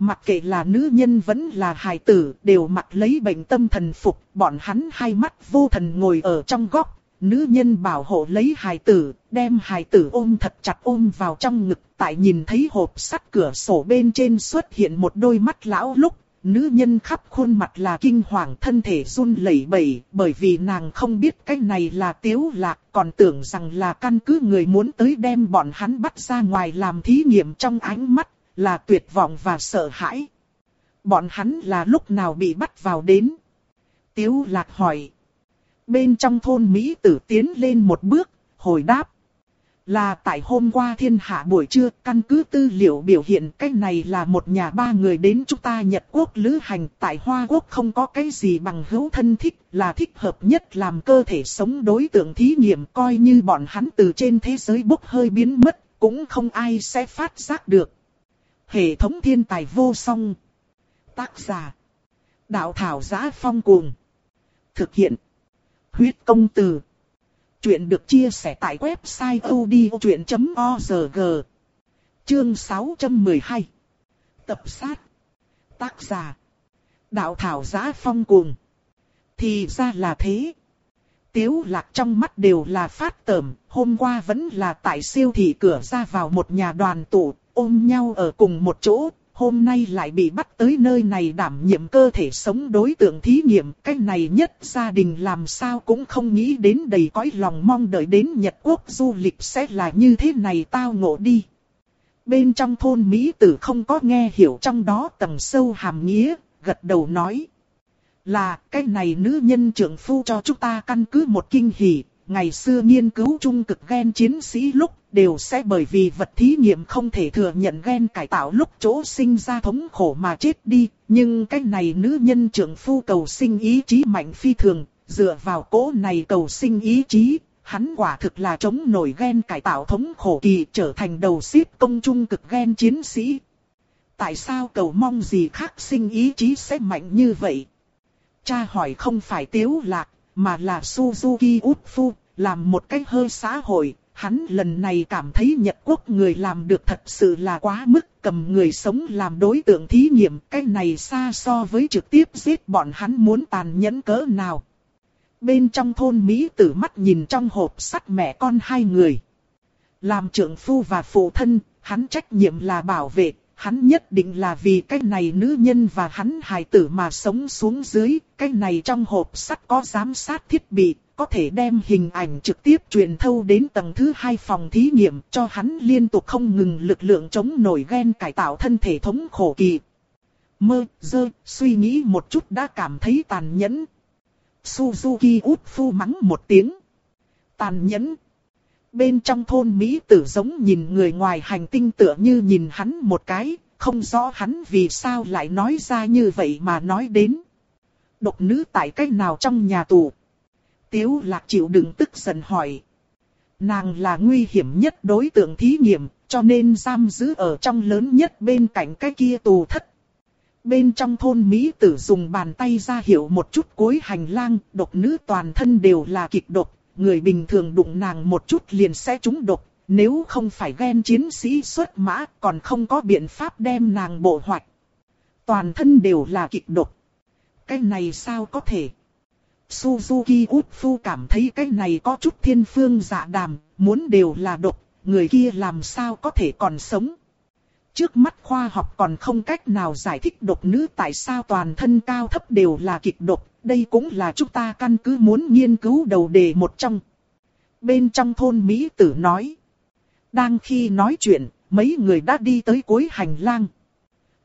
Mặc kệ là nữ nhân vẫn là hài tử, đều mặc lấy bệnh tâm thần phục, bọn hắn hai mắt vô thần ngồi ở trong góc. Nữ nhân bảo hộ lấy hài tử, đem hài tử ôm thật chặt ôm vào trong ngực, tại nhìn thấy hộp sắt cửa sổ bên trên xuất hiện một đôi mắt lão lúc, nữ nhân khắp khuôn mặt là kinh hoàng thân thể run lẩy bẩy, bởi vì nàng không biết cái này là tiếu lạc, còn tưởng rằng là căn cứ người muốn tới đem bọn hắn bắt ra ngoài làm thí nghiệm trong ánh mắt, là tuyệt vọng và sợ hãi. Bọn hắn là lúc nào bị bắt vào đến? Tiếu lạc hỏi. Bên trong thôn Mỹ tử tiến lên một bước, hồi đáp. Là tại hôm qua thiên hạ buổi trưa, căn cứ tư liệu biểu hiện cách này là một nhà ba người đến chúng ta Nhật Quốc lữ hành tại Hoa Quốc không có cái gì bằng hữu thân thích, là thích hợp nhất làm cơ thể sống đối tượng thí nghiệm coi như bọn hắn từ trên thế giới bốc hơi biến mất, cũng không ai sẽ phát giác được. Hệ thống thiên tài vô song. Tác giả. Đạo thảo giá phong cuồng. Thực hiện. Huyết công từ. Chuyện được chia sẻ tại website odchuyện.org. Chương 612. Tập sát. Tác giả. Đạo thảo giá phong cuồng. Thì ra là thế. Tiếu lạc trong mắt đều là phát tởm, hôm qua vẫn là tại siêu thị cửa ra vào một nhà đoàn tụ, ôm nhau ở cùng một chỗ, hôm nay lại bị bắt tới nơi này đảm nhiệm cơ thể sống đối tượng thí nghiệm, cái này nhất gia đình làm sao cũng không nghĩ đến đầy cõi lòng mong đợi đến Nhật Quốc du lịch sẽ là như thế này tao ngộ đi. Bên trong thôn Mỹ tử không có nghe hiểu trong đó tầng sâu hàm nghĩa, gật đầu nói. Là cái này nữ nhân trưởng phu cho chúng ta căn cứ một kinh hỉ, ngày xưa nghiên cứu trung cực ghen chiến sĩ lúc đều sẽ bởi vì vật thí nghiệm không thể thừa nhận gen cải tạo lúc chỗ sinh ra thống khổ mà chết đi, nhưng cái này nữ nhân trưởng phu cầu sinh ý chí mạnh phi thường, dựa vào cố này cầu sinh ý chí, hắn quả thực là chống nổi gen cải tạo thống khổ kỳ trở thành đầu xếp công trung cực gen chiến sĩ. Tại sao cầu mong gì khác sinh ý chí sẽ mạnh như vậy? Cha hỏi không phải tiếu lạc, mà là Suzuki Utsu, làm một cách hơi xã hội, hắn lần này cảm thấy Nhật Quốc người làm được thật sự là quá mức cầm người sống làm đối tượng thí nghiệm, cái này xa so với trực tiếp giết bọn hắn muốn tàn nhẫn cỡ nào. Bên trong thôn Mỹ tử mắt nhìn trong hộp sắt mẹ con hai người. Làm trưởng phu và phụ thân, hắn trách nhiệm là bảo vệ, hắn nhất định là vì cái này nữ nhân và hắn hài tử mà sống xuống dưới, cái này trong hộp sắt có giám sát thiết bị, có thể đem hình ảnh trực tiếp truyền thâu đến tầng thứ hai phòng thí nghiệm cho hắn liên tục không ngừng lực lượng chống nổi ghen cải tạo thân thể thống khổ kỳ. Mơ, dơ, suy nghĩ một chút đã cảm thấy tàn nhẫn. Suzuki út phu mắng một tiếng. Tàn nhẫn. Bên trong thôn Mỹ tử giống nhìn người ngoài hành tinh tựa như nhìn hắn một cái, không rõ hắn vì sao lại nói ra như vậy mà nói đến. Độc nữ tại cách nào trong nhà tù? Tiếu lạc chịu đựng tức giận hỏi. Nàng là nguy hiểm nhất đối tượng thí nghiệm, cho nên giam giữ ở trong lớn nhất bên cạnh cái kia tù thất. Bên trong thôn Mỹ tử dùng bàn tay ra hiệu một chút cuối hành lang, độc nữ toàn thân đều là kịch độc, người bình thường đụng nàng một chút liền sẽ trúng độc, nếu không phải ghen chiến sĩ xuất mã còn không có biện pháp đem nàng bộ hoạch. Toàn thân đều là kịch độc. Cái này sao có thể? Suzuki Utsu cảm thấy cái này có chút thiên phương dạ đàm, muốn đều là độc, người kia làm sao có thể còn sống. Trước mắt khoa học còn không cách nào giải thích độc nữ tại sao toàn thân cao thấp đều là kịch độc, đây cũng là chúng ta căn cứ muốn nghiên cứu đầu đề một trong. Bên trong thôn Mỹ tử nói. Đang khi nói chuyện, mấy người đã đi tới cuối hành lang.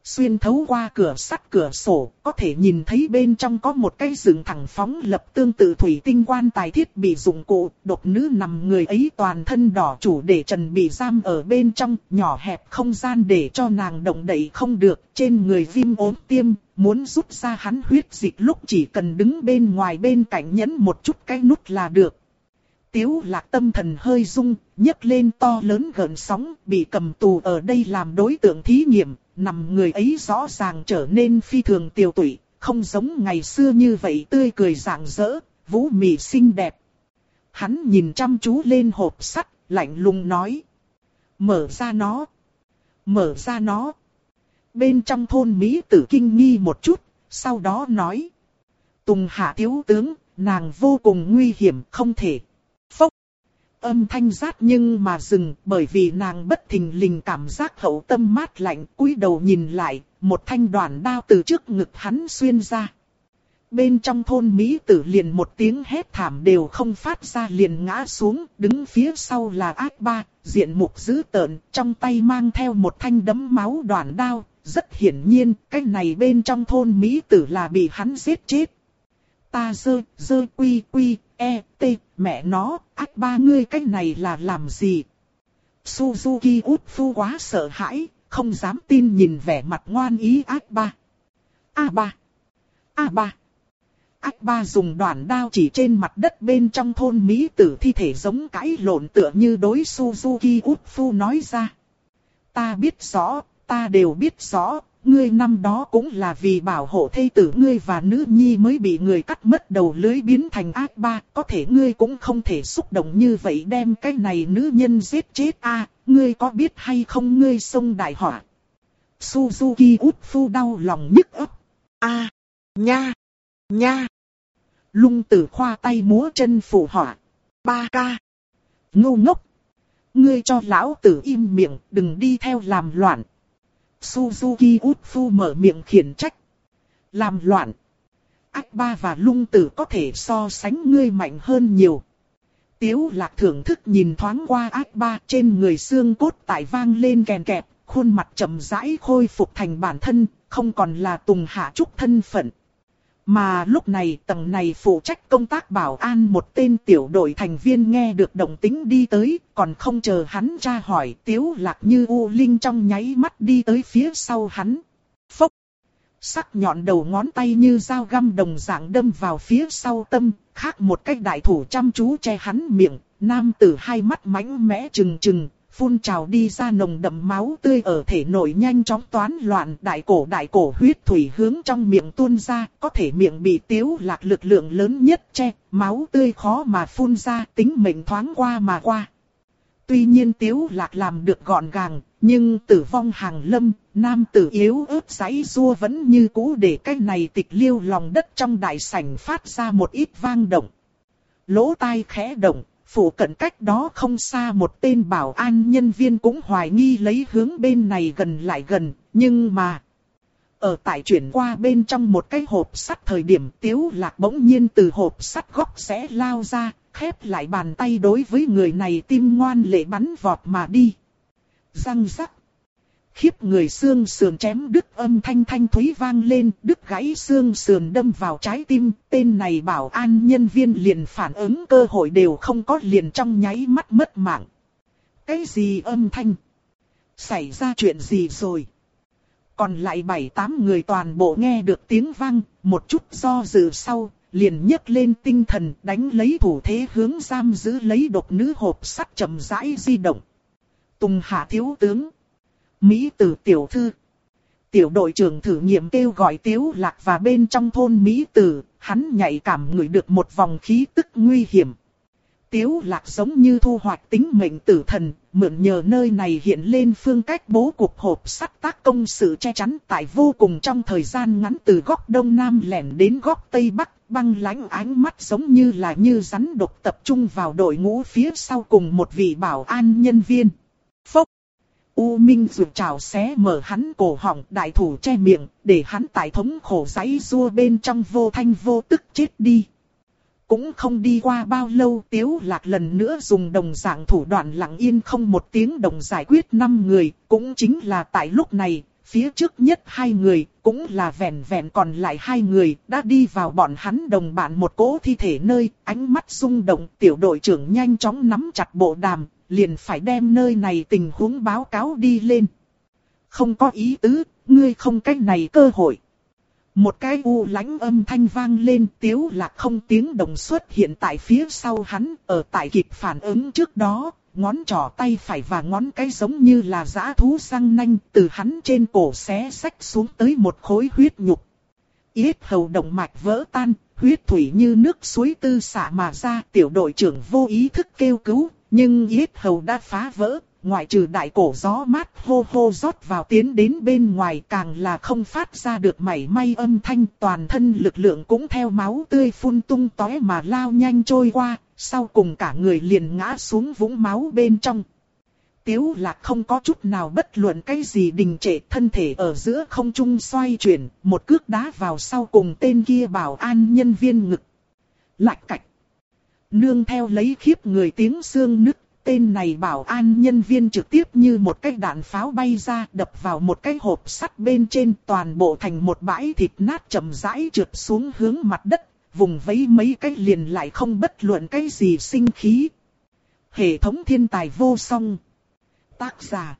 Xuyên thấu qua cửa sắt cửa sổ, có thể nhìn thấy bên trong có một cái rừng thẳng phóng lập tương tự thủy tinh quan tài thiết bị dụng cụ, độc nữ nằm người ấy toàn thân đỏ chủ để trần bị giam ở bên trong, nhỏ hẹp không gian để cho nàng động đậy không được, trên người viêm ốm tiêm, muốn rút ra hắn huyết dịch lúc chỉ cần đứng bên ngoài bên cạnh nhấn một chút cái nút là được. Tiếu lạc tâm thần hơi rung, nhấc lên to lớn gần sóng, bị cầm tù ở đây làm đối tượng thí nghiệm, nằm người ấy rõ ràng trở nên phi thường tiêu tụy, không giống ngày xưa như vậy tươi cười rạng rỡ, vũ mị xinh đẹp. Hắn nhìn chăm chú lên hộp sắt, lạnh lùng nói. Mở ra nó. Mở ra nó. Bên trong thôn Mỹ tử kinh nghi một chút, sau đó nói. Tùng hạ thiếu tướng, nàng vô cùng nguy hiểm, không thể âm thanh rát nhưng mà dừng bởi vì nàng bất thình lình cảm giác hậu tâm mát lạnh cúi đầu nhìn lại, một thanh đoàn đao từ trước ngực hắn xuyên ra. Bên trong thôn Mỹ tử liền một tiếng hét thảm đều không phát ra liền ngã xuống, đứng phía sau là ác ba, diện mục dữ tợn, trong tay mang theo một thanh đấm máu đoàn đao, rất hiển nhiên, cái này bên trong thôn Mỹ tử là bị hắn giết chết. Ta dơ, dơ quy quy, e, t, mẹ nó, ác ba ngươi cái này là làm gì? Suzuki út phu quá sợ hãi, không dám tin nhìn vẻ mặt ngoan ý ác ba. A ba. A ba. Ác ba dùng đoạn đao chỉ trên mặt đất bên trong thôn Mỹ tử thi thể giống cãi lộn tựa như đối Suzuki út phu nói ra. Ta biết rõ, ta đều biết rõ, ngươi năm đó cũng là vì bảo hộ thê tử ngươi và nữ nhi mới bị người cắt mất đầu lưới biến thành ác ba, có thể ngươi cũng không thể xúc động như vậy đem cái này nữ nhân giết chết a ngươi có biết hay không ngươi sông đại họa. Suzuki út phu đau lòng nhức ấp. a nha, nha. Lung tử khoa tay múa chân phủ họa. Ba ca. Ngu ngốc. Ngươi cho lão tử im miệng, đừng đi theo làm loạn. Suzuki Utsu mở miệng khiển trách. Làm loạn. Ách ba và lung tử có thể so sánh ngươi mạnh hơn nhiều. Tiếu lạc thưởng thức nhìn thoáng qua ách ba trên người xương cốt tại vang lên kèn kẹp, khuôn mặt chậm rãi khôi phục thành bản thân, không còn là tùng hạ trúc thân phận. Mà lúc này tầng này phụ trách công tác bảo an một tên tiểu đội thành viên nghe được động tính đi tới, còn không chờ hắn ra hỏi tiếu lạc như u linh trong nháy mắt đi tới phía sau hắn. Phốc! Sắc nhọn đầu ngón tay như dao găm đồng dạng đâm vào phía sau tâm, khác một cách đại thủ chăm chú che hắn miệng, nam tử hai mắt mánh mẽ trừng trừng, phun trào đi ra nồng đậm máu tươi ở thể nội nhanh chóng toán loạn, đại cổ đại cổ huyết thủy hướng trong miệng tuôn ra, có thể miệng bị tiếu lạc lực lượng lớn nhất che, máu tươi khó mà phun ra, tính mệnh thoáng qua mà qua. Tuy nhiên tiếu lạc làm được gọn gàng, nhưng tử vong hàng lâm, nam tử yếu ớt giấy rua vẫn như cũ để cái này tịch liêu lòng đất trong đại sảnh phát ra một ít vang động. Lỗ tai khẽ động, phủ cận cách đó không xa một tên bảo an nhân viên cũng hoài nghi lấy hướng bên này gần lại gần, nhưng mà... Ở tại chuyển qua bên trong một cái hộp sắt thời điểm tiếu lạc bỗng nhiên từ hộp sắt góc sẽ lao ra, khép lại bàn tay đối với người này tim ngoan lệ bắn vọt mà đi. Răng rắc. Khiếp người xương sườn chém đứt âm thanh thanh thúy vang lên, đứt gãy xương sườn đâm vào trái tim, tên này bảo an nhân viên liền phản ứng cơ hội đều không có liền trong nháy mắt mất mạng. Cái gì âm thanh? Xảy ra chuyện gì rồi? Còn lại bảy tám người toàn bộ nghe được tiếng vang, một chút do dự sau, liền nhấc lên tinh thần đánh lấy thủ thế hướng giam giữ lấy độc nữ hộp sắt chậm rãi di động. Tùng hạ thiếu tướng. Mỹ tử tiểu thư. Tiểu đội trưởng thử nghiệm kêu gọi tiếu lạc và bên trong thôn Mỹ tử, hắn nhạy cảm ngửi được một vòng khí tức nguy hiểm. Tiếu lạc giống như thu hoạch tính mệnh tử thần, mượn nhờ nơi này hiện lên phương cách bố cục hộp sắt tác công sự che chắn tại vô cùng trong thời gian ngắn từ góc đông nam lẻn đến góc tây bắc, băng lãnh ánh mắt giống như là như rắn độc tập trung vào đội ngũ phía sau cùng một vị bảo an nhân viên. Phốc! U Minh rụt trào xé mở hắn cổ họng đại thủ che miệng, để hắn tại thống khổ giấy rua bên trong vô thanh vô tức chết đi. Cũng không đi qua bao lâu tiếu lạc lần nữa dùng đồng dạng thủ đoạn lặng yên không một tiếng đồng giải quyết năm người, cũng chính là tại lúc này, phía trước nhất hai người, cũng là vẹn vẹn còn lại hai người, đã đi vào bọn hắn đồng bạn một cỗ thi thể nơi, ánh mắt rung động, tiểu đội trưởng nhanh chóng nắm chặt bộ đàm, liền phải đem nơi này tình huống báo cáo đi lên. Không có ý tứ, ngươi không cách này cơ hội. Một cái u lãnh âm thanh vang lên tiếu lạc không tiếng đồng xuất hiện tại phía sau hắn, ở tại kịp phản ứng trước đó, ngón trỏ tay phải và ngón cái giống như là giã thú răng nanh từ hắn trên cổ xé sách xuống tới một khối huyết nhục. Yết hầu động mạch vỡ tan, huyết thủy như nước suối tư xả mà ra tiểu đội trưởng vô ý thức kêu cứu, nhưng yết hầu đã phá vỡ, ngoại trừ đại cổ gió mát hô hô rót vào tiến đến bên ngoài càng là không phát ra được mảy may âm thanh toàn thân lực lượng cũng theo máu tươi phun tung tóe mà lao nhanh trôi qua, sau cùng cả người liền ngã xuống vũng máu bên trong. Tiếu lạc không có chút nào bất luận cái gì đình trệ thân thể ở giữa không trung xoay chuyển, một cước đá vào sau cùng tên kia bảo an nhân viên ngực. Lạch cạch. Nương theo lấy khiếp người tiếng xương nứt tên này bảo an nhân viên trực tiếp như một cái đạn pháo bay ra đập vào một cái hộp sắt bên trên toàn bộ thành một bãi thịt nát chậm rãi trượt xuống hướng mặt đất, vùng vẫy mấy cái liền lại không bất luận cái gì sinh khí. Hệ thống thiên tài vô song. Tác giả.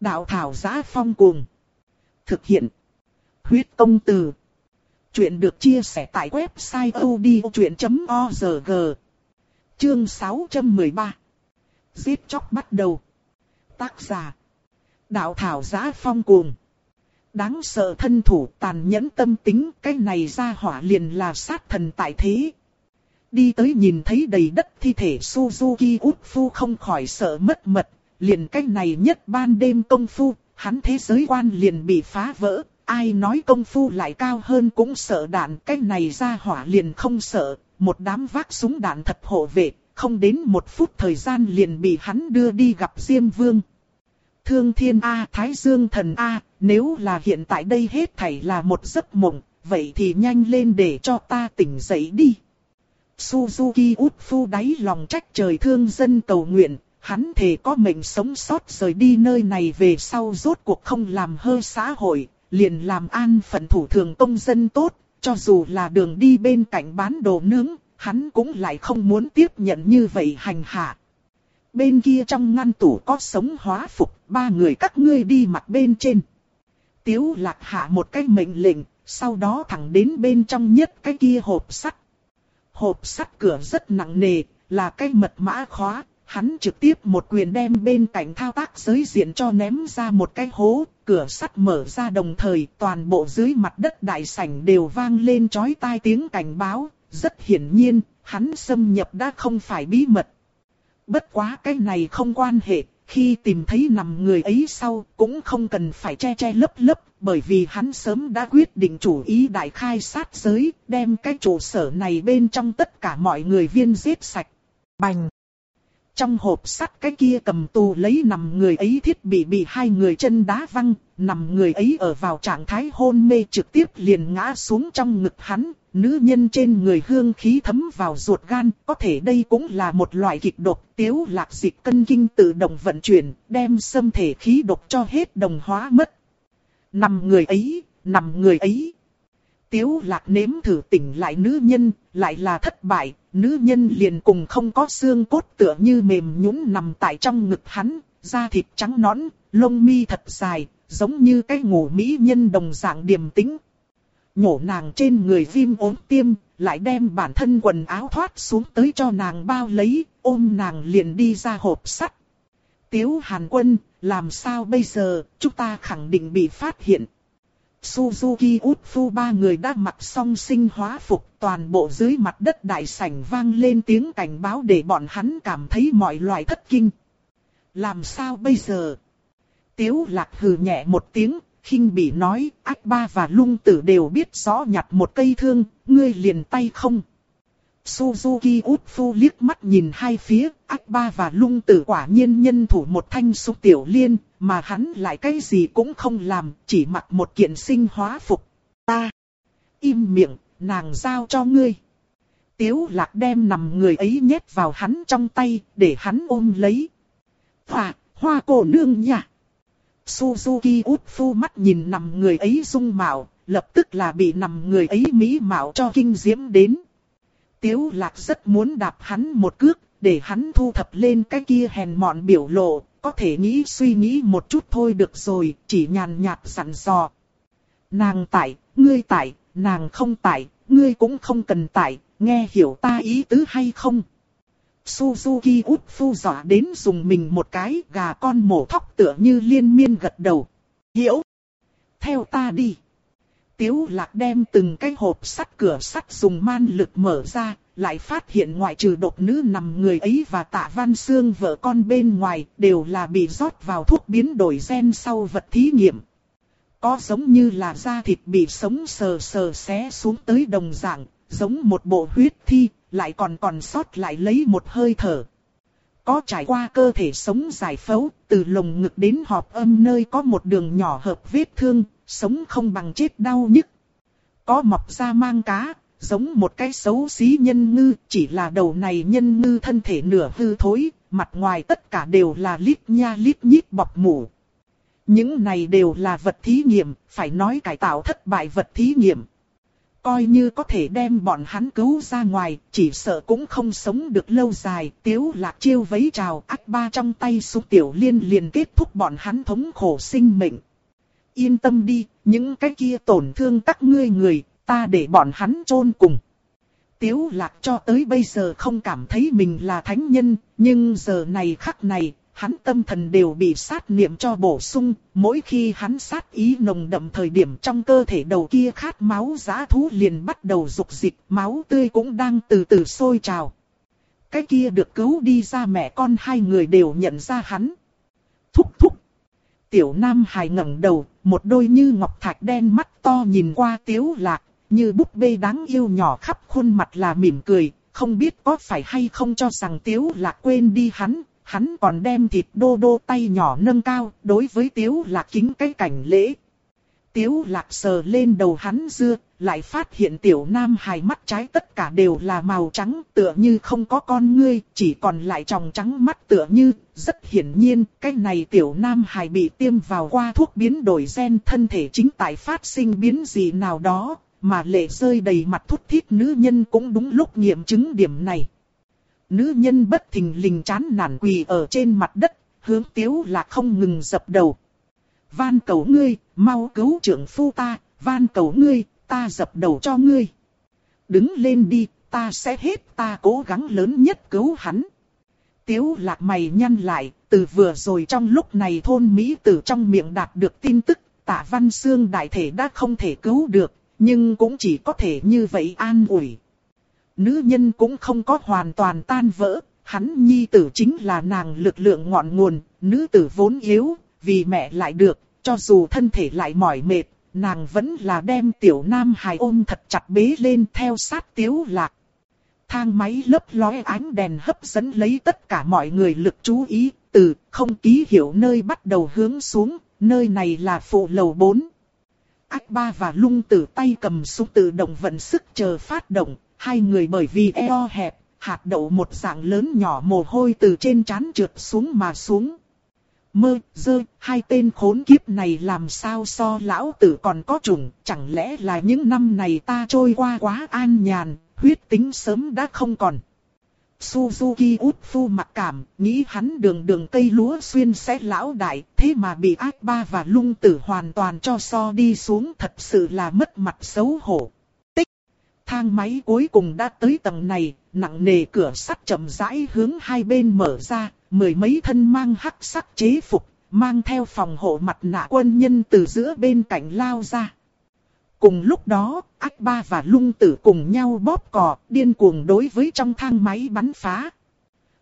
Đạo thảo giá phong cuồng. Thực hiện. Huyết công từ. Chuyện được chia sẻ tại website odchuyện.org. Chương 613 Giết chóc bắt đầu. Tác giả. Đạo thảo giá phong cuồng. Đáng sợ thân thủ tàn nhẫn tâm tính cái này ra hỏa liền là sát thần tại thế. Đi tới nhìn thấy đầy đất thi thể Suzuki út phu không khỏi sợ mất mật. Liền cái này nhất ban đêm công phu, hắn thế giới quan liền bị phá vỡ. Ai nói công phu lại cao hơn cũng sợ đạn, cái này ra hỏa liền không sợ, một đám vác súng đạn thật hộ vệ, không đến một phút thời gian liền bị hắn đưa đi gặp Diêm Vương. Thương Thiên A Thái Dương Thần A, nếu là hiện tại đây hết thảy là một giấc mộng, vậy thì nhanh lên để cho ta tỉnh dậy đi. Suzuki út phu đáy lòng trách trời thương dân cầu nguyện, hắn thề có mệnh sống sót rời đi nơi này về sau rốt cuộc không làm hơ xã hội, liền làm an phận thủ thường công dân tốt, cho dù là đường đi bên cạnh bán đồ nướng, hắn cũng lại không muốn tiếp nhận như vậy hành hạ. Bên kia trong ngăn tủ có sống hóa phục, ba người các ngươi đi mặt bên trên. Tiếu lạc hạ một cái mệnh lệnh, sau đó thẳng đến bên trong nhất cái kia hộp sắt. Hộp sắt cửa rất nặng nề, là cái mật mã khóa, hắn trực tiếp một quyền đem bên cạnh thao tác giới diện cho ném ra một cái hố, cửa sắt mở ra đồng thời toàn bộ dưới mặt đất đại sảnh đều vang lên chói tai tiếng cảnh báo, rất hiển nhiên, hắn xâm nhập đã không phải bí mật. Bất quá cái này không quan hệ, khi tìm thấy nằm người ấy sau cũng không cần phải che che lấp lấp, bởi vì hắn sớm đã quyết định chủ ý đại khai sát giới, đem cái trụ sở này bên trong tất cả mọi người viên giết sạch. Bành! Trong hộp sắt cái kia cầm tù lấy nằm người ấy thiết bị bị hai người chân đá văng, nằm người ấy ở vào trạng thái hôn mê trực tiếp liền ngã xuống trong ngực hắn, nữ nhân trên người hương khí thấm vào ruột gan, có thể đây cũng là một loại kịch độc, tiếu lạc dịch cân kinh tự động vận chuyển, đem xâm thể khí độc cho hết đồng hóa mất. Nằm người ấy, nằm người ấy. Tiếu lạc nếm thử tỉnh lại nữ nhân, lại là thất bại, nữ nhân liền cùng không có xương cốt tựa như mềm nhũn nằm tại trong ngực hắn, da thịt trắng nõn, lông mi thật dài, giống như cái ngủ mỹ nhân đồng dạng điềm tĩnh. Nhổ nàng trên người viêm ốm tiêm, lại đem bản thân quần áo thoát xuống tới cho nàng bao lấy, ôm nàng liền đi ra hộp sắt. Tiếu Hàn Quân, làm sao bây giờ, chúng ta khẳng định bị phát hiện. Suzuki Utsu ba người đã mặc xong sinh hóa phục toàn bộ dưới mặt đất đại sảnh vang lên tiếng cảnh báo để bọn hắn cảm thấy mọi loại thất kinh. Làm sao bây giờ? Tiếu lạc hừ nhẹ một tiếng, khinh bị nói, ách ba và lung tử đều biết rõ nhặt một cây thương, ngươi liền tay không. Suzuki phu liếc mắt nhìn hai phía, ách ba và lung tử quả nhiên nhân thủ một thanh súng tiểu liên, mà hắn lại cái gì cũng không làm, chỉ mặc một kiện sinh hóa phục. Ta! Im miệng, nàng giao cho ngươi. Tiếu lạc đem nằm người ấy nhét vào hắn trong tay, để hắn ôm lấy. Hoa, hoa cổ nương nhạc. Suzuki Utsu mắt nhìn nằm người ấy dung mạo, lập tức là bị nằm người ấy mỹ mạo cho kinh diễm đến. Tiếu lạc rất muốn đạp hắn một cước, để hắn thu thập lên cái kia hèn mọn biểu lộ, có thể nghĩ suy nghĩ một chút thôi được rồi, chỉ nhàn nhạt sẵn dò. Nàng tại, ngươi tại, nàng không tại, ngươi cũng không cần tại, nghe hiểu ta ý tứ hay không? Suzuki út phu dọa đến dùng mình một cái gà con mổ thóc tựa như liên miên gật đầu. Hiểu. Theo ta đi. Tiếu lạc đem từng cái hộp sắt cửa sắt dùng man lực mở ra, lại phát hiện ngoại trừ độc nữ nằm người ấy và tạ văn xương vợ con bên ngoài đều là bị rót vào thuốc biến đổi gen sau vật thí nghiệm. Có giống như là da thịt bị sống sờ sờ xé xuống tới đồng dạng, giống một bộ huyết thi, lại còn còn sót lại lấy một hơi thở. Có trải qua cơ thể sống giải phẫu, từ lồng ngực đến họp âm nơi có một đường nhỏ hợp vết thương, sống không bằng chết đau nhức. Có mọc ra mang cá, giống một cái xấu xí nhân ngư, chỉ là đầu này nhân ngư thân thể nửa hư thối, mặt ngoài tất cả đều là lít nha lít nhít bọc mủ. Những này đều là vật thí nghiệm, phải nói cải tạo thất bại vật thí nghiệm. Coi như có thể đem bọn hắn cứu ra ngoài, chỉ sợ cũng không sống được lâu dài. Tiếu lạc chiêu vấy chào ác ba trong tay súng tiểu liên liền kết thúc bọn hắn thống khổ sinh mệnh. Yên tâm đi, những cái kia tổn thương các ngươi người, ta để bọn hắn chôn cùng. Tiếu lạc cho tới bây giờ không cảm thấy mình là thánh nhân, nhưng giờ này khắc này, hắn tâm thần đều bị sát niệm cho bổ sung, mỗi khi hắn sát ý nồng đậm thời điểm trong cơ thể đầu kia khát máu giá thú liền bắt đầu dục dịch, máu tươi cũng đang từ từ sôi trào. Cái kia được cứu đi ra mẹ con hai người đều nhận ra hắn. Thúc thúc. Tiểu Nam Hải ngẩng đầu, một đôi như ngọc thạch đen mắt to nhìn qua tiếu lạc, như búp bê đáng yêu nhỏ khắp khuôn mặt là mỉm cười, không biết có phải hay không cho rằng tiếu lạc quên đi hắn, hắn còn đem thịt đô đô tay nhỏ nâng cao, đối với tiếu lạc kính cái cảnh lễ. Tiếu lạc sờ lên đầu hắn dưa, lại phát hiện tiểu nam hài mắt trái tất cả đều là màu trắng tựa như không có con ngươi, chỉ còn lại tròng trắng mắt tựa như, rất hiển nhiên, cái này tiểu nam hài bị tiêm vào qua thuốc biến đổi gen thân thể chính tại phát sinh biến gì nào đó, mà lệ rơi đầy mặt thút thít nữ nhân cũng đúng lúc nghiệm chứng điểm này. Nữ nhân bất thình lình chán nản quỳ ở trên mặt đất, hướng tiếu là không ngừng dập đầu. Van cầu ngươi, mau cứu trưởng phu ta, van cầu ngươi, ta dập đầu cho ngươi. Đứng lên đi, ta sẽ hết ta cố gắng lớn nhất cứu hắn. Tiếu lạc mày nhăn lại, từ vừa rồi trong lúc này thôn Mỹ tử trong miệng đạt được tin tức, tạ văn xương đại thể đã không thể cứu được, nhưng cũng chỉ có thể như vậy an ủi. Nữ nhân cũng không có hoàn toàn tan vỡ, hắn nhi tử chính là nàng lực lượng ngọn nguồn, nữ tử vốn yếu, vì mẹ lại được, cho dù thân thể lại mỏi mệt, nàng vẫn là đem tiểu nam hài ôm thật chặt bế lên theo sát tiếu lạc. thang máy lấp lóe ánh đèn hấp dẫn lấy tất cả mọi người lực chú ý, từ không ký hiệu nơi bắt đầu hướng xuống, nơi này là phụ lầu 4. Ách ba và lung tử tay cầm súng tự động vận sức chờ phát động, hai người bởi vì eo hẹp, hạt đậu một dạng lớn nhỏ mồ hôi từ trên trán trượt xuống mà xuống. Mơ, dơ, hai tên khốn kiếp này làm sao so lão tử còn có trùng, chẳng lẽ là những năm này ta trôi qua quá an nhàn, huyết tính sớm đã không còn. Suzuki út phu mặc cảm, nghĩ hắn đường đường cây lúa xuyên sẽ lão đại, thế mà bị ác ba và lung tử hoàn toàn cho so đi xuống thật sự là mất mặt xấu hổ. Thang máy cuối cùng đã tới tầng này, nặng nề cửa sắt chậm rãi hướng hai bên mở ra, mười mấy thân mang hắc sắc chế phục, mang theo phòng hộ mặt nạ quân nhân từ giữa bên cạnh lao ra. Cùng lúc đó, ách ba và lung tử cùng nhau bóp cò, điên cuồng đối với trong thang máy bắn phá.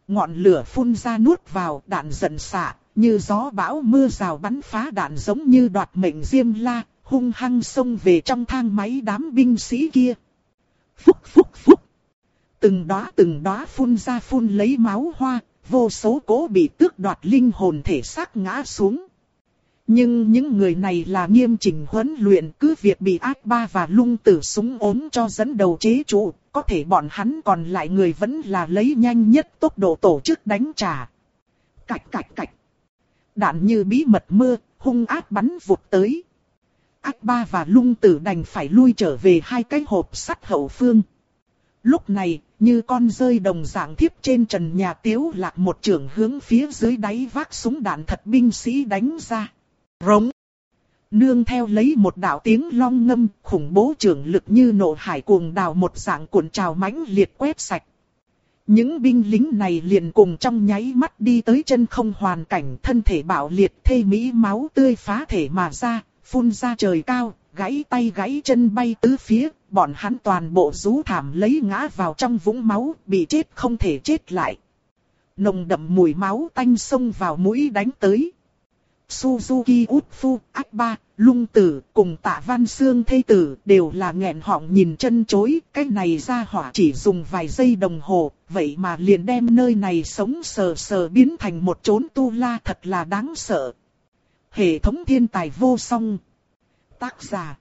Ngọn lửa phun ra nuốt vào, đạn giận xạ, như gió bão mưa rào bắn phá đạn giống như đoạt mệnh diêm la, hung hăng xông về trong thang máy đám binh sĩ kia. Phúc phúc phúc. Từng đóa từng đóa phun ra phun lấy máu hoa, vô số cố bị tước đoạt linh hồn thể xác ngã xuống. Nhưng những người này là nghiêm chỉnh huấn luyện cứ việc bị ác ba và lung tử súng ốm cho dẫn đầu chế trụ, có thể bọn hắn còn lại người vẫn là lấy nhanh nhất tốc độ tổ chức đánh trả. Cạch cạch cạch. Đạn như bí mật mưa, hung ác bắn vụt tới. Ác ba và lung tử đành phải lui trở về hai cái hộp sắt hậu phương. Lúc này, như con rơi đồng dạng thiếp trên trần nhà tiếu lạc một trường hướng phía dưới đáy vác súng đạn thật binh sĩ đánh ra. Rống. Nương theo lấy một đạo tiếng long ngâm, khủng bố trưởng lực như nổ hải cuồng đào một dạng cuộn trào mãnh liệt quét sạch. Những binh lính này liền cùng trong nháy mắt đi tới chân không hoàn cảnh thân thể bạo liệt thê mỹ máu tươi phá thể mà ra, phun ra trời cao, gãy tay gãy chân bay tứ phía, bọn hắn toàn bộ rú thảm lấy ngã vào trong vũng máu, bị chết không thể chết lại. Nồng đậm mùi máu tanh xông vào mũi đánh tới. Suzuki Utsu, Akba, lung tử, cùng tạ văn Sương thây tử, đều là nghẹn họng nhìn chân chối, cái này ra hỏa chỉ dùng vài giây đồng hồ, vậy mà liền đem nơi này sống sờ sờ biến thành một chốn tu la thật là đáng sợ. Hệ thống thiên tài vô song. Tác giả.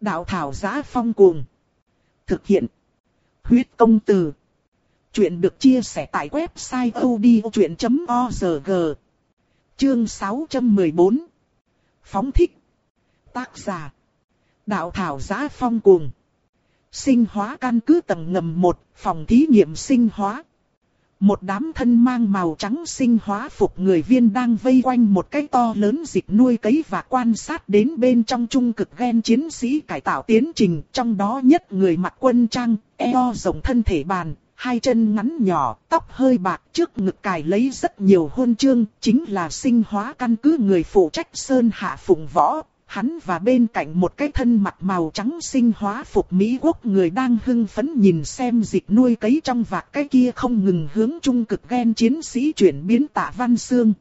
Đạo thảo giá phong cuồng. Thực hiện. Huyết công từ. Chuyện được chia sẻ tại website odchuyện.org. Chương 614 Phóng thích Tác giả Đạo thảo giá phong cuồng Sinh hóa căn cứ tầng ngầm 1, phòng thí nghiệm sinh hóa một đám thân mang màu trắng sinh hóa phục người viên đang vây quanh một cái to lớn dịch nuôi cấy và quan sát đến bên trong trung cực gen chiến sĩ cải tạo tiến trình Trong đó nhất người mặc quân trang, eo rộng thân thể bàn, hai chân ngắn nhỏ, tóc hơi bạc trước ngực cài lấy rất nhiều huân chương, chính là sinh hóa căn cứ người phụ trách Sơn Hạ Phụng Võ. Hắn và bên cạnh một cái thân mặt màu trắng sinh hóa phục Mỹ quốc người đang hưng phấn nhìn xem dịch nuôi cấy trong vạc cái kia không ngừng hướng trung cực ghen chiến sĩ chuyển biến tạ văn xương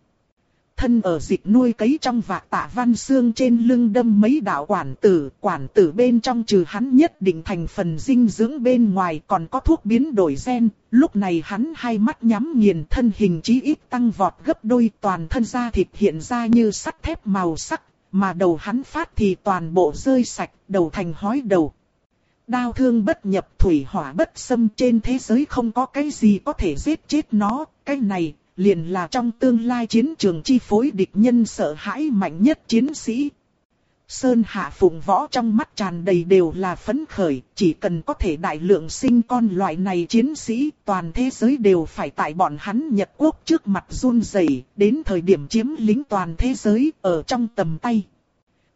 thân ở dịch nuôi cấy trong vạc tạ văn xương trên lưng đâm mấy đạo quản tử, quản tử bên trong trừ hắn nhất định thành phần dinh dưỡng bên ngoài còn có thuốc biến đổi gen, lúc này hắn hai mắt nhắm nghiền thân hình chí ít tăng vọt gấp đôi toàn thân da thịt hiện ra như sắt thép màu sắc, mà đầu hắn phát thì toàn bộ rơi sạch, đầu thành hói đầu. Đao thương bất nhập thủy hỏa bất xâm trên thế giới không có cái gì có thể giết chết nó, cái này liền là trong tương lai chiến trường chi phối địch nhân sợ hãi mạnh nhất chiến sĩ. Sơn Hạ Phụng Võ trong mắt tràn đầy đều là phấn khởi, chỉ cần có thể đại lượng sinh con loại này chiến sĩ, toàn thế giới đều phải tại bọn hắn Nhật Quốc trước mặt run rẩy, đến thời điểm chiếm lính toàn thế giới ở trong tầm tay.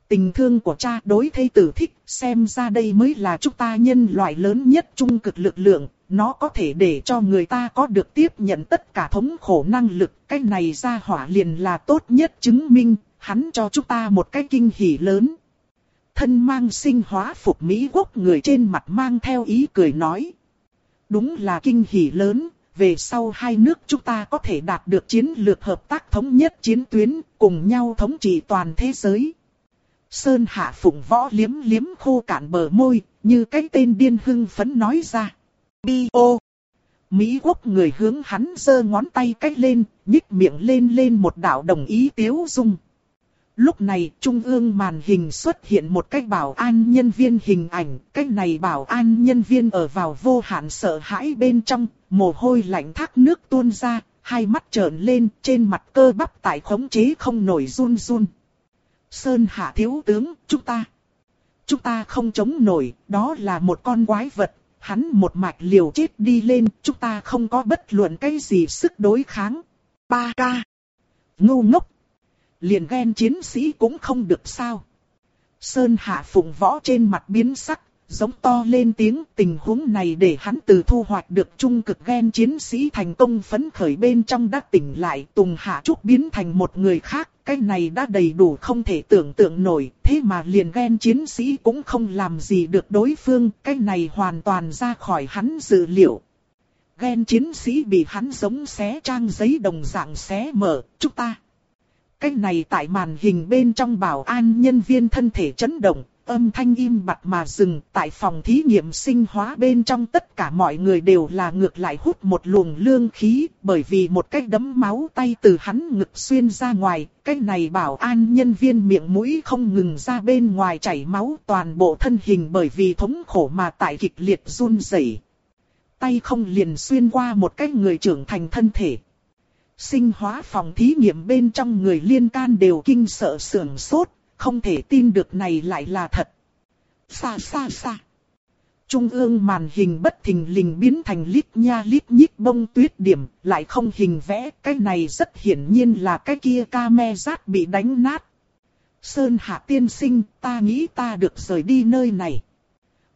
Tình thương của cha đối thây tử thích, xem ra đây mới là chúng ta nhân loại lớn nhất trung cực lực lượng, nó có thể để cho người ta có được tiếp nhận tất cả thống khổ năng lực. Cái này ra hỏa liền là tốt nhất chứng minh, hắn cho chúng ta một cái kinh hỉ lớn. Thân mang sinh hóa phục Mỹ quốc người trên mặt mang theo ý cười nói. Đúng là kinh hỉ lớn, về sau hai nước chúng ta có thể đạt được chiến lược hợp tác thống nhất chiến tuyến, cùng nhau thống trị toàn thế giới. Sơn Hạ Phụng Võ liếm liếm khô cạn bờ môi, như cái tên điên hưng phấn nói ra. Bi-o Mỹ quốc người hướng hắn giơ ngón tay cách lên, nhích miệng lên lên một đạo đồng ý tiếu dung. Lúc này trung ương màn hình xuất hiện một cách bảo an nhân viên hình ảnh, cách này bảo an nhân viên ở vào vô hạn sợ hãi bên trong, mồ hôi lạnh thác nước tuôn ra, hai mắt trợn lên, trên mặt cơ bắp tại khống chế không nổi run run. Sơn hạ thiếu tướng, chúng ta, chúng ta không chống nổi, đó là một con quái vật, hắn một mạch liều chết đi lên, chúng ta không có bất luận cái gì sức đối kháng. Ba ca. Ngu ngốc. Liền ghen chiến sĩ cũng không được sao. Sơn hạ phụng võ trên mặt biến sắc, giống to lên tiếng tình huống này để hắn từ thu hoạch được trung cực ghen chiến sĩ thành công phấn khởi bên trong đã tỉnh lại Tùng Hạ Trúc biến thành một người khác, cái này đã đầy đủ không thể tưởng tượng nổi, thế mà liền ghen chiến sĩ cũng không làm gì được đối phương, cái này hoàn toàn ra khỏi hắn dự liệu. Ghen chiến sĩ bị hắn giống xé trang giấy đồng dạng xé mở, chúng ta. Cái này tại màn hình bên trong bảo an nhân viên thân thể chấn động, âm thanh im bặt mà dừng, tại phòng thí nghiệm sinh hóa bên trong tất cả mọi người đều là ngược lại hút một luồng lương khí, bởi vì một cái đấm máu tay từ hắn ngực xuyên ra ngoài, cái này bảo an nhân viên miệng mũi không ngừng ra bên ngoài chảy máu toàn bộ thân hình bởi vì thống khổ mà tại kịch liệt run rẩy. Tay không liền xuyên qua một cái người trưởng thành thân thể. Sinh hóa phòng thí nghiệm bên trong người liên can đều kinh sợ sưởng sốt, không thể tin được này lại là thật. Xa xa xa. Trung ương màn hình bất thình lình biến thành lít nha lít nhít bông tuyết điểm, lại không hình vẽ, cái này rất hiển nhiên là cái kia ca me rát bị đánh nát. Sơn Hạ tiên sinh, ta nghĩ ta được rời đi nơi này.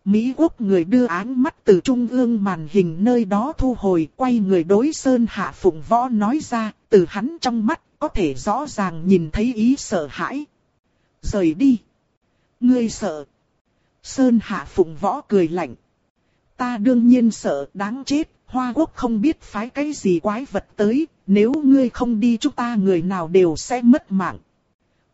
Mỹ quốc người đưa áng mắt từ trung ương màn hình nơi đó thu hồi, quay người đối Sơn Hạ Phụng Võ nói ra, từ hắn trong mắt, có thể rõ ràng nhìn thấy ý sợ hãi rời đi. Ngươi sợ. Sơn Hạ Phụng Võ cười lạnh. Ta đương nhiên sợ đáng chết, Hoa Quốc không biết phái cái gì quái vật tới, nếu ngươi không đi chúng ta người nào đều sẽ mất mạng.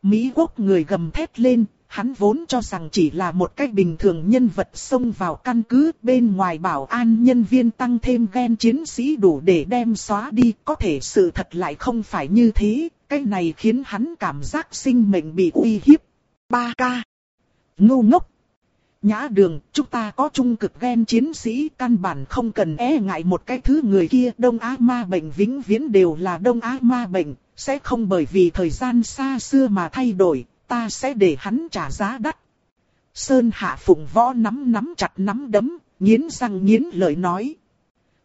Mỹ Quốc người gầm thét lên, hắn vốn cho rằng chỉ là một cách bình thường nhân vật xông vào căn cứ bên ngoài bảo an nhân viên tăng thêm ghen chiến sĩ đủ để đem xóa đi, có thể sự thật lại không phải như thế, cái này khiến hắn cảm giác sinh mệnh bị uy hiếp. Ba ca. Ngu ngốc. Nhã đường, chúng ta có trung cực ghen chiến sĩ, căn bản không cần e ngại một cái thứ người kia. Đông Á ma bệnh vĩnh viễn đều là Đông Á ma bệnh, sẽ không bởi vì thời gian xa xưa mà thay đổi, ta sẽ để hắn trả giá đắt. Sơn Hạ Phụng Võ nắm nắm chặt nắm đấm, nghiến răng nghiến lợi nói.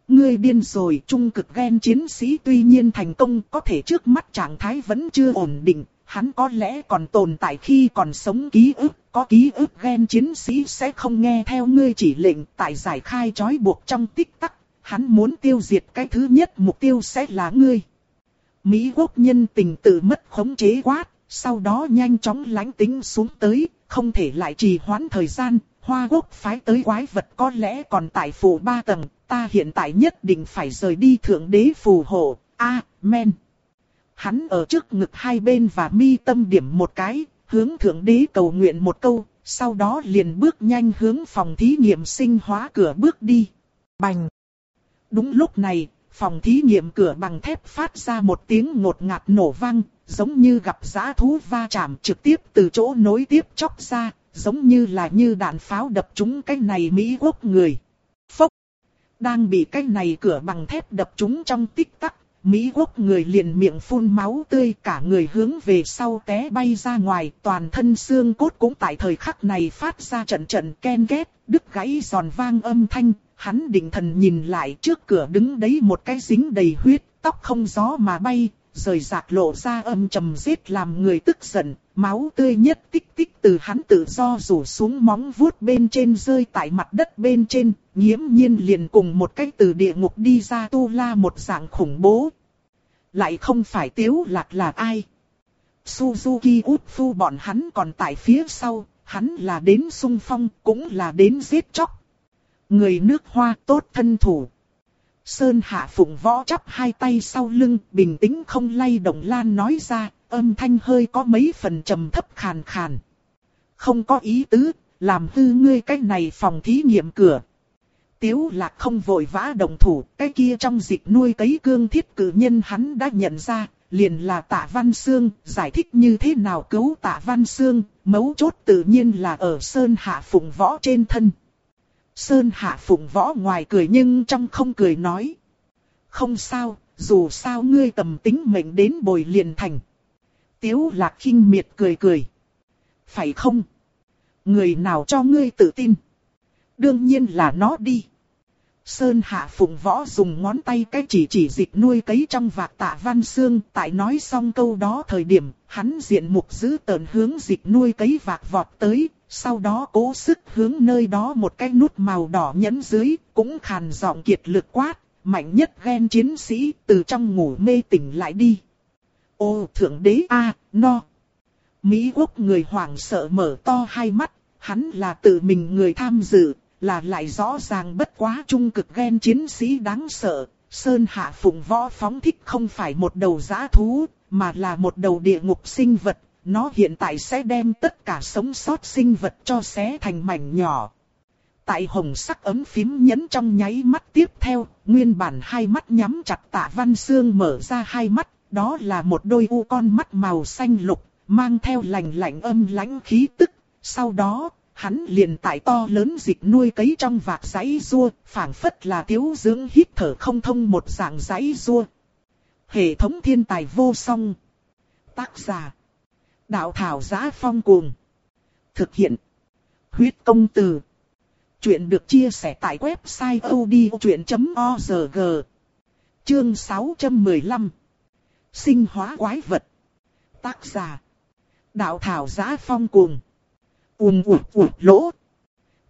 Ngươi điên rồi, trung cực ghen chiến sĩ tuy nhiên thành công có thể trước mắt trạng thái vẫn chưa ổn định, hắn có lẽ còn tồn tại khi còn sống ký ức, có ký ức ghen chiến sĩ sẽ không nghe theo ngươi chỉ lệnh tại giải khai trói buộc trong tích tắc, hắn muốn tiêu diệt cái thứ nhất mục tiêu sẽ là ngươi. Mỹ quốc nhân tình tự mất khống chế quát, sau đó nhanh chóng lánh tính xuống tới, không thể lại trì hoãn thời gian, Hoa Quốc phái tới quái vật có lẽ còn tại phủ ba tầng, ta hiện tại nhất định phải rời đi thượng đế phù hộ, Amen. Hắn ở trước ngực hai bên và mi tâm điểm một cái, hướng thượng đế cầu nguyện một câu, sau đó liền bước nhanh hướng phòng thí nghiệm sinh hóa cửa bước đi. Bành! Đúng lúc này, phòng thí nghiệm cửa bằng thép phát ra một tiếng ngột ngạt nổ vang, giống như gặp giã thú va chạm trực tiếp từ chỗ nối tiếp chóc ra, giống như là như đạn pháo đập trúng cái này Mỹ quốc người. Phốc! Đang bị cái này cửa bằng thép đập trúng trong tích tắc, Mỹ quốc người liền miệng phun máu tươi cả người hướng về sau té bay ra ngoài, toàn thân xương cốt cũng tại thời khắc này phát ra trận trận ken két, đứt gãy giòn vang âm thanh, hắn định thần nhìn lại trước cửa đứng đấy một cái dính đầy huyết, tóc không gió mà bay, rời rạc lộ ra âm trầm giết làm người tức giận, máu tươi nhất tích tích từ hắn tự do rủ xuống móng vuốt bên trên rơi tại mặt đất bên trên, nghiễm nhiên liền cùng một cách từ địa ngục đi ra tu la một dạng khủng bố. Lại không phải tiếu lạc là ai. Suzuki út phu bọn hắn còn tại phía sau, hắn là đến sung phong, cũng là đến giết chóc. Người nước hoa tốt thân thủ. Sơn hạ phụng võ chắp hai tay sau lưng, bình tĩnh không lay động lan nói ra, âm thanh hơi có mấy phần trầm thấp khàn khàn. Không có ý tứ, làm hư ngươi cái này phòng thí nghiệm cửa. Tiếu lạc không vội vã đồng thủ, cái kia trong dịch nuôi cấy cương thiết cử nhân hắn đã nhận ra, liền là tạ Văn xương giải thích như thế nào cứu tạ Văn xương mấu chốt tự nhiên là ở Sơn Hạ Phụng Võ trên thân. Sơn Hạ Phụng Võ ngoài cười nhưng trong không cười nói. Không sao, dù sao ngươi tầm tính mệnh đến bồi liền thành. Tiếu lạc khinh miệt cười cười. Phải không? Người nào cho ngươi tự tin? Đương nhiên là nó đi. Sơn Hạ Phụng Võ dùng ngón tay cái chỉ chỉ dịch nuôi cấy trong vạc tạ văn xương. Tại nói xong câu đó thời điểm, hắn diện mục giữ tờn hướng dịch nuôi cấy vạc vọt tới. Sau đó cố sức hướng nơi đó một cái nút màu đỏ nhấn dưới, cũng khàn giọng kiệt lực quát. Mạnh nhất ghen chiến sĩ từ trong ngủ mê tỉnh lại đi. Ô thượng đế a no. Mỹ quốc người hoảng sợ mở to hai mắt, hắn là tự mình người tham dự, là lại rõ ràng bất quá trung cực ghen chiến sĩ đáng sợ. Sơn Hạ Phụng Võ phóng thích không phải một đầu giã thú, mà là một đầu địa ngục sinh vật. Nó hiện tại sẽ đem tất cả sống sót sinh vật cho xé thành mảnh nhỏ. Tại hồng sắc ấm phím nhấn trong nháy mắt tiếp theo, nguyên bản hai mắt nhắm chặt tạ văn xương mở ra hai mắt, đó là một đôi u con mắt màu xanh lục, mang theo lành lạnh âm lãnh khí tức. Sau đó, hắn liền tại to lớn dịch nuôi cấy trong vạc giấy rua, phảng phất là thiếu dưỡng hít thở không thông một dạng giấy rua. Hệ thống thiên tài vô song. Tác giả. Đạo thảo giá phong cuồng. Thực hiện. Huyết công từ. Chuyện được chia sẻ tại website odchuyện.org. Chương 615. Sinh hóa quái vật. Tác giả. Đạo thảo giá phong cuồng. Ùm ụt ụt lỗ.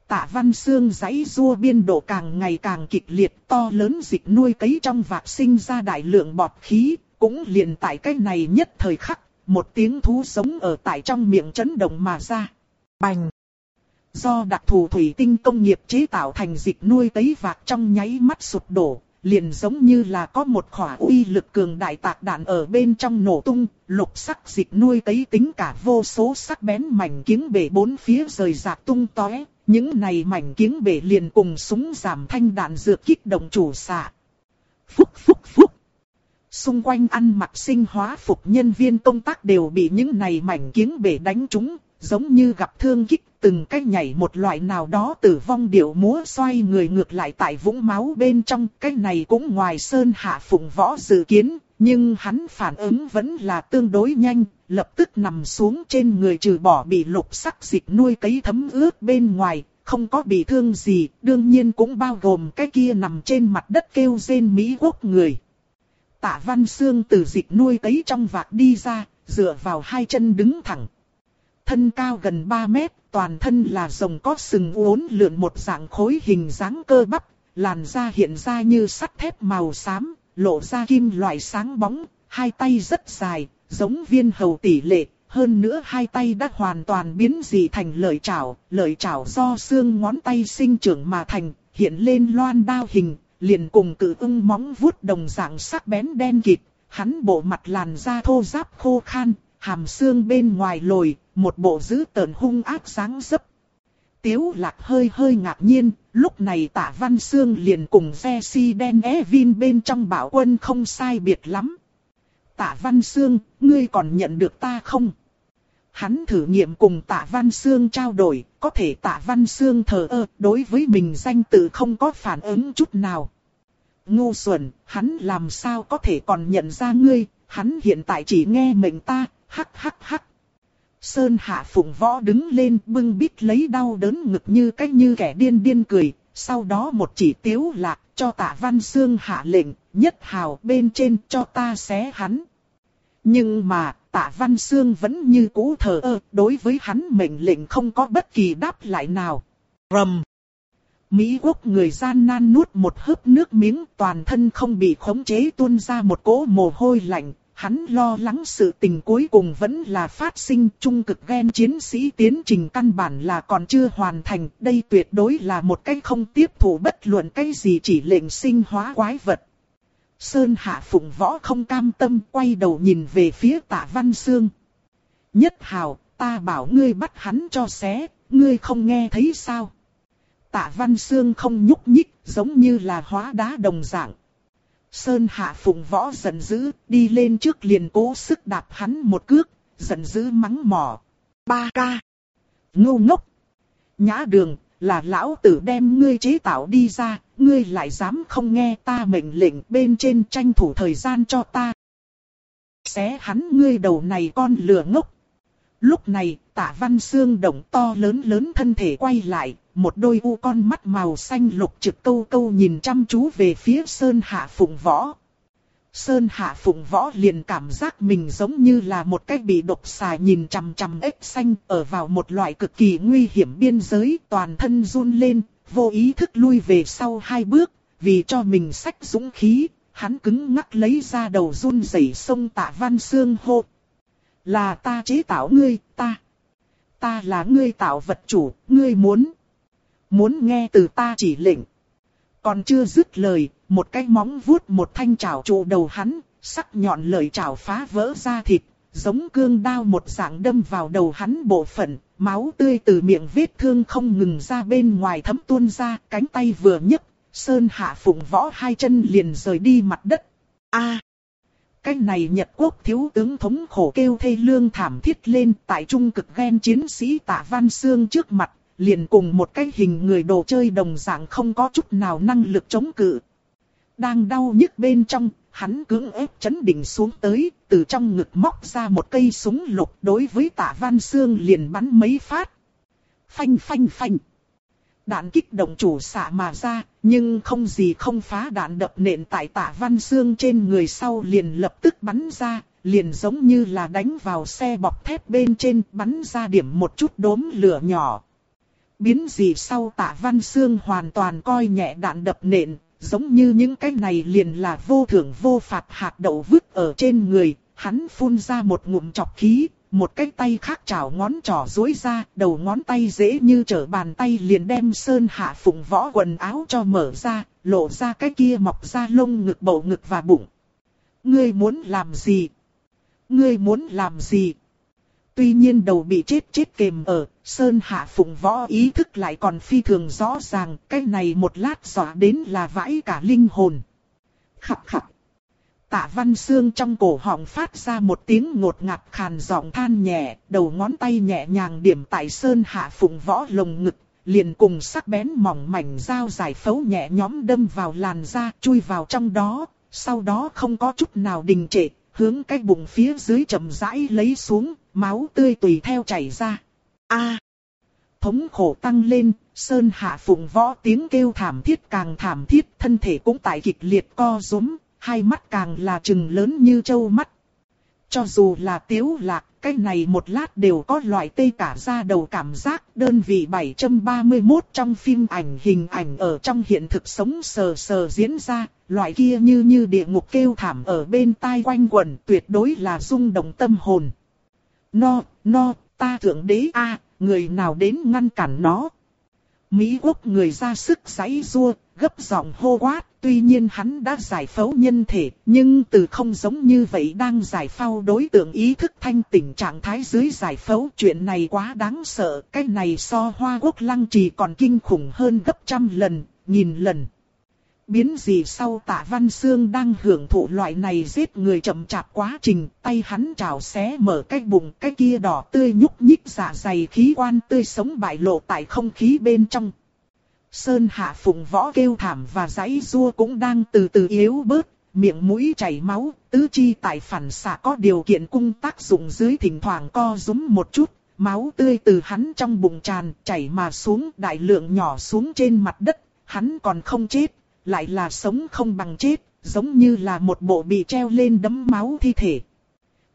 Tạ Văn xương giấy rua biên độ càng ngày càng kịch liệt to lớn dịch nuôi cấy trong vạc sinh ra đại lượng bọt khí, cũng liền tại cái này nhất thời khắc, một tiếng thú sống ở tại trong miệng chấn động mà ra. Bành! Do đặc thù thủy tinh công nghiệp chế tạo thành dịch nuôi tấy vạc trong nháy mắt sụp đổ, liền giống như là có một khỏa uy lực cường đại tạc đạn ở bên trong nổ tung, lục sắc dịch nuôi tấy tính cả vô số sắc bén mảnh kiếng bể bốn phía rời rạc tung tóe. Những này mảnh kiếng bể liền cùng súng giảm thanh đạn dược kích động chủ xạ. Phúc phúc phúc. Xung quanh ăn mặc sinh hóa phục nhân viên công tác đều bị những này mảnh kiếng bể đánh trúng, giống như gặp thương kích từng cách nhảy một loại nào đó tử vong điệu múa xoay người ngược lại tại vũng máu bên trong. Cái này cũng ngoài sơn hạ phụng võ dự kiến, nhưng hắn phản ứng vẫn là tương đối nhanh, lập tức nằm xuống trên người trừ bỏ bị lục sắc dịch nuôi cấy thấm ướt bên ngoài, không có bị thương gì, đương nhiên cũng bao gồm cái kia nằm trên mặt đất kêu rên Mỹ quốc người. Tạ Văn Sương từ dịch nuôi cấy trong vạc đi ra, dựa vào hai chân đứng thẳng. Thân cao gần 3 mét, toàn thân là rồng có sừng uốn lượn một dạng khối hình dáng cơ bắp, làn da hiện ra như sắt thép màu xám, lộ ra kim loại sáng bóng, hai tay rất dài, giống viên hầu tỷ lệ, hơn nữa hai tay đã hoàn toàn biến dị thành lợi chảo, lợi chảo do xương ngón tay sinh trưởng mà thành, hiện lên loan đao hình, liền cùng cự ưng móng vuốt đồng dạng sắc bén đen kịt, hắn bộ mặt làn da thô ráp khô khan, hàm xương bên ngoài lồi, một bộ dữ tợn hung ác sáng dấp. Tiếu lạc hơi hơi ngạc nhiên, lúc này tạ văn xương liền cùng xe si đen é vin bên trong bảo quân không sai biệt lắm. Tạ văn xương, ngươi còn nhận được ta không? Hắn thử nghiệm cùng tạ văn xương trao đổi, có thể tạ văn xương thờ ơ, đối với mình danh tự không có phản ứng chút nào. Ngu xuẩn, hắn làm sao có thể còn nhận ra ngươi, hắn hiện tại chỉ nghe mệnh ta, hắc hắc hắc. Sơn Hạ Phụng Võ đứng lên bưng bít lấy đau đớn ngực như cách như kẻ điên điên cười, sau đó một chỉ tiếu lạc cho tạ văn xương hạ lệnh, nhất hào bên trên cho ta xé hắn. Nhưng mà, tạ văn xương vẫn như cũ thờ ơ, đối với hắn mệnh lệnh không có bất kỳ đáp lại nào. Rầm! Mỹ quốc người gian nan nuốt một hớp nước miếng toàn thân không bị khống chế tuôn ra một cỗ mồ hôi lạnh, hắn lo lắng sự tình cuối cùng vẫn là phát sinh trung cực ghen chiến sĩ tiến trình căn bản là còn chưa hoàn thành. Đây tuyệt đối là một cách không tiếp thủ bất luận cái gì chỉ lệnh sinh hóa quái vật. Sơn Hạ Phụng Võ không cam tâm quay đầu nhìn về phía tạ Văn Sương. Nhất hào, ta bảo ngươi bắt hắn cho xé, ngươi không nghe thấy sao? Tạ Văn Sương không nhúc nhích, giống như là hóa đá đồng dạng. Sơn Hạ Phụng Võ giận dữ, đi lên trước liền cố sức đạp hắn một cước, giận dữ mắng mỏ. Ba ca. Ngu ngốc. Nhã đường, là lão tử đem ngươi chế tạo đi ra, ngươi lại dám không nghe ta mệnh lệnh bên trên tranh thủ thời gian cho ta. Xé hắn ngươi đầu này con lừa ngốc. Lúc này, tạ văn xương động to lớn lớn thân thể quay lại, một đôi u con mắt màu xanh lục trực câu câu nhìn chăm chú về phía Sơn Hạ Phụng Võ. Sơn Hạ Phụng Võ liền cảm giác mình giống như là một cái bị độc xà nhìn chằm chằm ếch xanh ở vào một loại cực kỳ nguy hiểm biên giới toàn thân run lên, vô ý thức lui về sau hai bước, vì cho mình sách dũng khí, hắn cứng ngắc lấy ra đầu run rẩy sông tạ văn xương hô. Là ta chế tạo ngươi, ta. Ta là ngươi tạo vật chủ, ngươi muốn. Muốn nghe từ ta chỉ lệnh. Còn chưa dứt lời, một cái móng vuốt một thanh chảo trụ đầu hắn, sắc nhọn lời chảo phá vỡ ra thịt, giống cương đao một dạng đâm vào đầu hắn bộ phận, máu tươi từ miệng vết thương không ngừng ra bên ngoài thấm tuôn ra, cánh tay vừa nhấc, sơn hạ phụng võ hai chân liền rời đi mặt đất. A, cái này Nhật quốc thiếu tướng thống khổ kêu thê lương thảm thiết lên tại trung cực ghen chiến sĩ tạ Văn Sương trước mặt, liền cùng một cái hình người đồ chơi đồng dạng không có chút nào năng lực chống cự. Đang đau nhức bên trong, hắn cưỡng ép chấn định xuống tới, từ trong ngực móc ra một cây súng lục đối với tạ Văn Sương liền bắn mấy phát. Phanh phanh phanh. Đạn kích động chủ xạ mà ra, nhưng không gì không phá đạn đập nện tại tạ Văn Sương trên người sau liền lập tức bắn ra, liền giống như là đánh vào xe bọc thép bên trên bắn ra điểm một chút đốm lửa nhỏ. Biến gì sau tạ Văn Sương hoàn toàn coi nhẹ đạn đập nện, giống như những cái này liền là vô thưởng vô phạt hạt đậu vứt ở trên người, hắn phun ra một ngụm chọc khí, một cái tay khác chảo ngón trỏ dối ra, đầu ngón tay dễ như trở bàn tay liền đem sơn hạ phụng võ quần áo cho mở ra, lộ ra cái kia mọc ra lông ngực bầu ngực và bụng. Ngươi muốn làm gì? Ngươi muốn làm gì? Tuy nhiên đầu bị chết chết kềm ở, Sơn Hạ Phụng Võ ý thức lại còn phi thường rõ ràng, cái này một lát dọa đến là vãi cả linh hồn. Khập khập. Tạ Văn Sương trong cổ họng phát ra một tiếng ngột ngạt khàn giọng than nhẹ, đầu ngón tay nhẹ nhàng điểm tại Sơn Hạ Phụng Võ lồng ngực, liền cùng sắc bén mỏng mảnh dao giải phẫu nhẹ nhõm đâm vào làn da, chui vào trong đó, sau đó không có chút nào đình trệ, hướng cái bụng phía dưới chậm rãi lấy xuống, máu tươi tùy theo chảy ra. A! thống khổ tăng lên, sơn hạ phụng võ tiếng kêu thảm thiết càng thảm thiết, thân thể cũng tại kịch liệt co rúm, hai mắt càng là trừng lớn như trâu mắt. Cho dù là tiếu lạc, cái này một lát đều có loại tê cả da đầu cảm giác đơn vị 731 trong phim ảnh hình ảnh ở trong hiện thực sống sờ sờ diễn ra, loại kia như như địa ngục kêu thảm ở bên tai quanh quẩn tuyệt đối là rung động tâm hồn. No, no, ta thượng đế a người nào đến ngăn cản nó. Mỹ quốc người ra sức giấy rua, gấp giọng hô quát, tuy nhiên hắn đã giải phẫu nhân thể, nhưng từ không giống như vậy đang giải phẫu đối tượng ý thức thanh tỉnh trạng thái dưới giải phẫu chuyện này quá đáng sợ, cái này so hoa quốc lăng trì còn kinh khủng hơn gấp trăm lần, nghìn lần. Biến gì sau tạ Văn xương đang hưởng thụ loại này giết người chậm chạp quá trình, tay hắn trào xé mở cái bụng cái kia đỏ tươi nhúc nhích dạ dày khí quan tươi sống bại lộ tại không khí bên trong. Sơn hạ phụng võ kêu thảm và giấy rua cũng đang từ từ yếu bớt, miệng mũi chảy máu, tứ chi tại phản xạ có điều kiện cung tác dụng dưới thỉnh thoảng co rúm một chút, máu tươi từ hắn trong bụng tràn, chảy mà xuống đại lượng nhỏ xuống trên mặt đất, hắn còn không chết, lại là sống không bằng chết, giống như là một bộ bị treo lên đấm máu thi thể.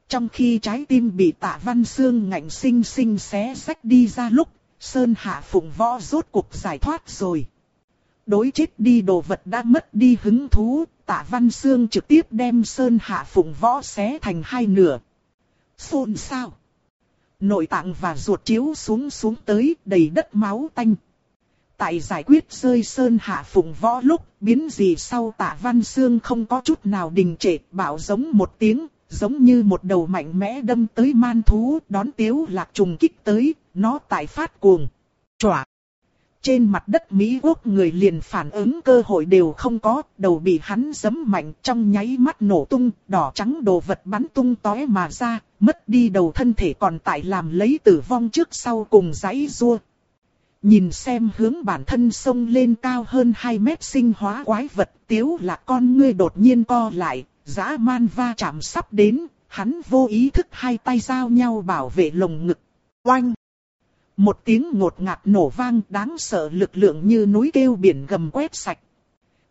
Trong khi trái tim bị tạ văn xương ngạnh sinh sinh xé sách đi ra lúc, Sơn Hạ Phụng Võ rốt cuộc giải thoát rồi. Đối chết đi đồ vật đã mất đi hứng thú, tạ văn xương trực tiếp đem Sơn Hạ Phụng Võ xé thành hai nửa. Xôn sao? Nội tạng và ruột chiếu xuống xuống tới đầy đất máu tanh. Tại giải quyết rơi sơn hạ phụng võ lúc, biến gì sau tạ văn xương không có chút nào đình trệ, bảo giống một tiếng, giống như một đầu mạnh mẽ đâm tới man thú, đón tiếu lạc trùng kích tới, nó tại phát cuồng. Chòa! trên mặt đất Mỹ quốc người liền phản ứng cơ hội đều không có, đầu bị hắn giấm mạnh trong nháy mắt nổ tung, đỏ trắng đồ vật bắn tung tóe mà ra, mất đi đầu thân thể còn tại làm lấy tử vong trước sau cùng giấy rua. Nhìn xem hướng bản thân sông lên cao hơn 2 mét sinh hóa quái vật tiếu là con ngươi đột nhiên co lại, dã man va chạm sắp đến, hắn vô ý thức hai tay giao nhau bảo vệ lồng ngực. Oanh! Một tiếng ngột ngạt nổ vang đáng sợ lực lượng như núi kêu biển gầm quét sạch.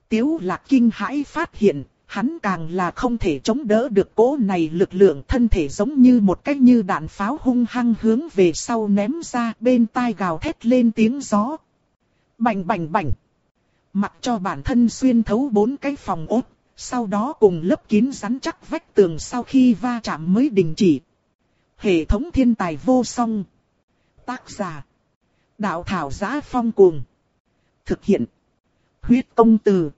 Tiếu lạc kinh hãi phát hiện, hắn càng là không thể chống đỡ được cỗ này lực lượng thân thể giống như một cách như đạn pháo hung hăng hướng về sau ném ra bên tai gào thét lên tiếng gió. Bành bành bành. Mặc cho bản thân xuyên thấu bốn cái phòng ốt, sau đó cùng lớp kín rắn chắc vách tường sau khi va chạm mới đình chỉ. Hệ thống thiên tài vô song. Tác giả. Đạo thảo giá phong cuồng. Thực hiện. Huyết công từ.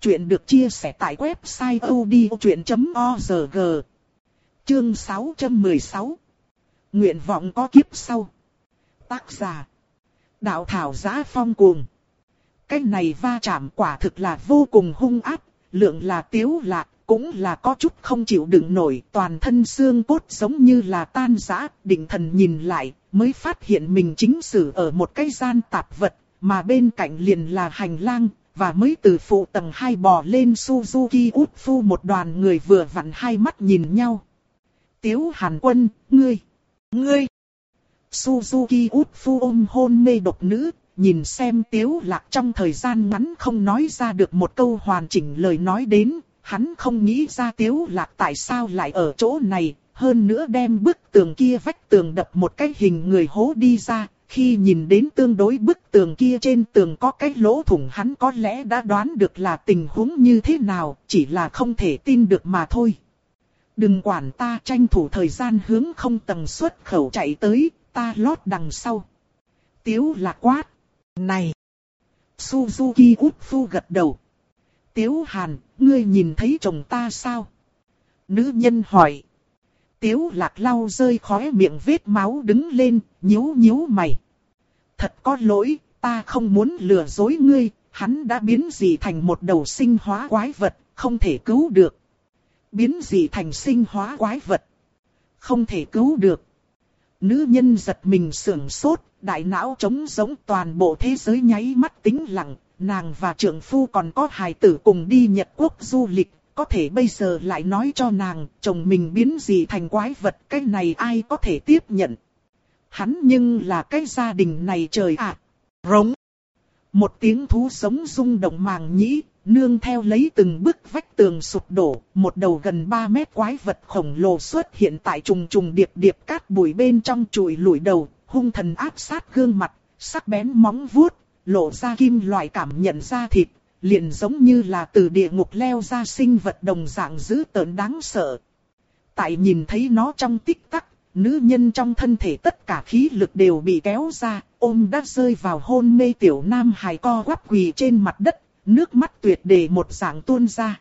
Chuyện được chia sẻ tại website odchuyện.org. Chương 616. Nguyện vọng có kiếp sau. Tác giả. Đạo thảo giá phong cuồng. Cái này va chạm quả thực là vô cùng hung ác, lượng là tiếu lạc, cũng là có chút không chịu đựng nổi, toàn thân xương cốt giống như là tan rã, định thần nhìn lại, mới phát hiện mình chính xử ở một cái gian tạp vật, mà bên cạnh liền là hành lang, và mới từ phụ tầng hai bò lên Suzuki út phu một đoàn người vừa vặn hai mắt nhìn nhau. Tiếu Hàn Quân, ngươi, ngươi. Suzuki út phu ôm hôn mê độc nữ, nhìn xem tiếu lạc trong thời gian ngắn không nói ra được một câu hoàn chỉnh lời nói đến, hắn không nghĩ ra tiếu lạc tại sao lại ở chỗ này, hơn nữa đem bức tường kia vách tường đập một cái hình người hố đi ra, khi nhìn đến tương đối bức tường kia trên tường có cái lỗ thủng hắn có lẽ đã đoán được là tình huống như thế nào, chỉ là không thể tin được mà thôi. Đừng quản ta tranh thủ thời gian hướng không tầng xuất khẩu chạy tới, ta lót đằng sau. Tiếu lạc quát. Này! Suzuki út phu gật đầu. Tiếu Hàn, ngươi nhìn thấy chồng ta sao? Nữ nhân hỏi. Tiếu lạc lau rơi khóe miệng vết máu đứng lên, nhíu nhíu mày. Thật có lỗi, ta không muốn lừa dối ngươi, hắn đã biến dị thành một đầu sinh hóa quái vật, không thể cứu được. Biến dị thành sinh hóa quái vật. Không thể cứu được. Nữ nhân giật mình sưởng sốt, đại não trống giống toàn bộ thế giới nháy mắt tĩnh lặng, nàng và trưởng phu còn có hài tử cùng đi Nhật Quốc du lịch, có thể bây giờ lại nói cho nàng, chồng mình biến gì thành quái vật, cái này ai có thể tiếp nhận. Hắn nhưng là cái gia đình này trời ạ. rống. Một tiếng thú sống rung động màng nhĩ, nương theo lấy từng bức vách tường sụp đổ, một đầu gần 3 mét quái vật khổng lồ xuất hiện tại trùng trùng điệp điệp cát bụi bên trong chùi lùi đầu, hung thần áp sát gương mặt, sắc bén móng vuốt, lộ ra kim loại cảm nhận ra thịt, liền giống như là từ địa ngục leo ra sinh vật đồng dạng dữ tợn đáng sợ. Tại nhìn thấy nó trong tích tắc, nữ nhân trong thân thể tất cả khí lực đều bị kéo ra, ôm đã rơi vào hôn mê tiểu nam hài co quắp quỳ trên mặt đất, nước mắt tuyệt đề một dạng tuôn ra.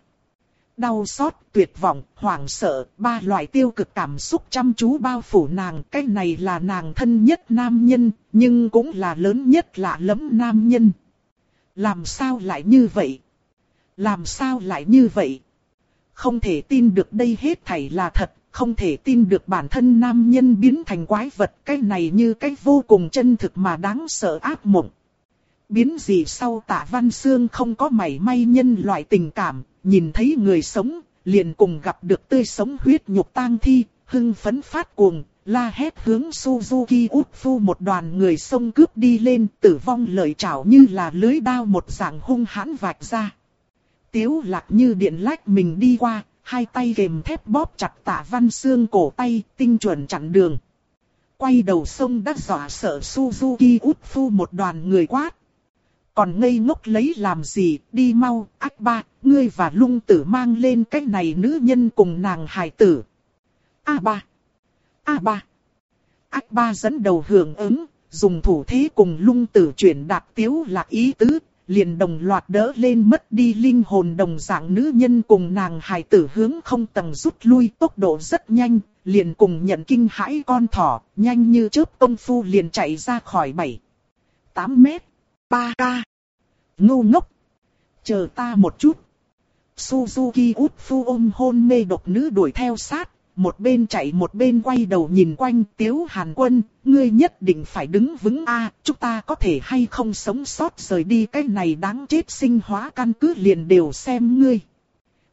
Đau xót, tuyệt vọng, hoảng sợ, ba loại tiêu cực cảm xúc chăm chú bao phủ nàng. Cái này là nàng thân nhất nam nhân, nhưng cũng là lớn nhất lạ lẫm nam nhân. Làm sao lại như vậy? Làm sao lại như vậy? Không thể tin được đây hết thảy là thật, không thể tin được bản thân nam nhân biến thành quái vật. Cái này như cái vô cùng chân thực mà đáng sợ ác mộng. Biến gì sau tạ văn xương không có mảy may nhân loại tình cảm, nhìn thấy người sống, liền cùng gặp được tươi sống huyết nhục tang thi, hưng phấn phát cuồng, la hét hướng Suzuki út phu một đoàn người xông cướp đi lên, tử vong lời chảo như là lưới đao một dạng hung hãn vạch ra. Tiếu lạc như điện lách mình đi qua, hai tay kềm thép bóp chặt tạ văn xương cổ tay, tinh chuẩn chặn đường. Quay đầu sông đắc dọa sợ Suzuki út phu một đoàn người quát. Còn ngây ngốc lấy làm gì, đi mau, ác ba, ngươi và lung tử mang lên cái này nữ nhân cùng nàng hài tử. A. A ba. Ác ba dẫn đầu hưởng ứng, dùng thủ thế cùng lung tử chuyển đạt tiếu lạc ý tứ, liền đồng loạt đỡ lên mất đi linh hồn đồng dạng nữ nhân cùng nàng hài tử hướng không tầng rút lui tốc độ rất nhanh, liền cùng nhận kinh hãi con thỏ, nhanh như chớp công phu liền chạy ra khỏi bảy tám mét. Ba ca. Ngu ngốc. Chờ ta một chút. Suzuki út phu ôm hôn mê độc nữ đuổi theo sát, một bên chạy một bên quay đầu nhìn quanh tiếu hàn quân, ngươi nhất định phải đứng vững a chúng ta có thể hay không sống sót rời đi cái này đáng chết sinh hóa căn cứ liền đều xem ngươi.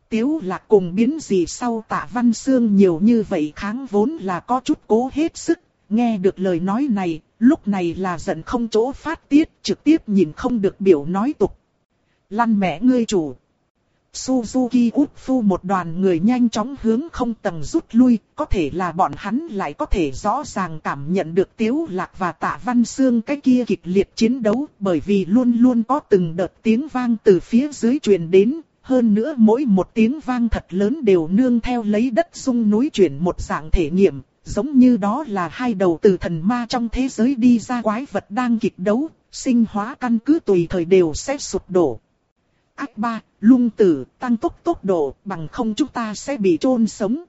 Tiếu lạc cùng biến gì sau tạ văn xương nhiều như vậy kháng vốn là có chút cố hết sức, nghe được lời nói này, lúc này là giận không chỗ phát tiết, trực tiếp nhìn không được biểu nói tục. Lăn mẹ ngươi chủ. Suzuki út một đoàn người nhanh chóng hướng không tầng rút lui, có thể là bọn hắn lại có thể rõ ràng cảm nhận được Tiếu Lạc và Tạ Văn Sương cái kia kịch liệt chiến đấu, bởi vì luôn luôn có từng đợt tiếng vang từ phía dưới truyền đến, hơn nữa mỗi một tiếng vang thật lớn đều nương theo lấy đất sung núi chuyển một dạng thể nghiệm, giống như đó là hai đầu từ thần ma trong thế giới đi ra quái vật đang kịch đấu, sinh hóa căn cứ tùy thời đều sẽ sụp đổ. Ác ba, lung tử, tăng tốc tốc độ, bằng không chúng ta sẽ bị chôn sống.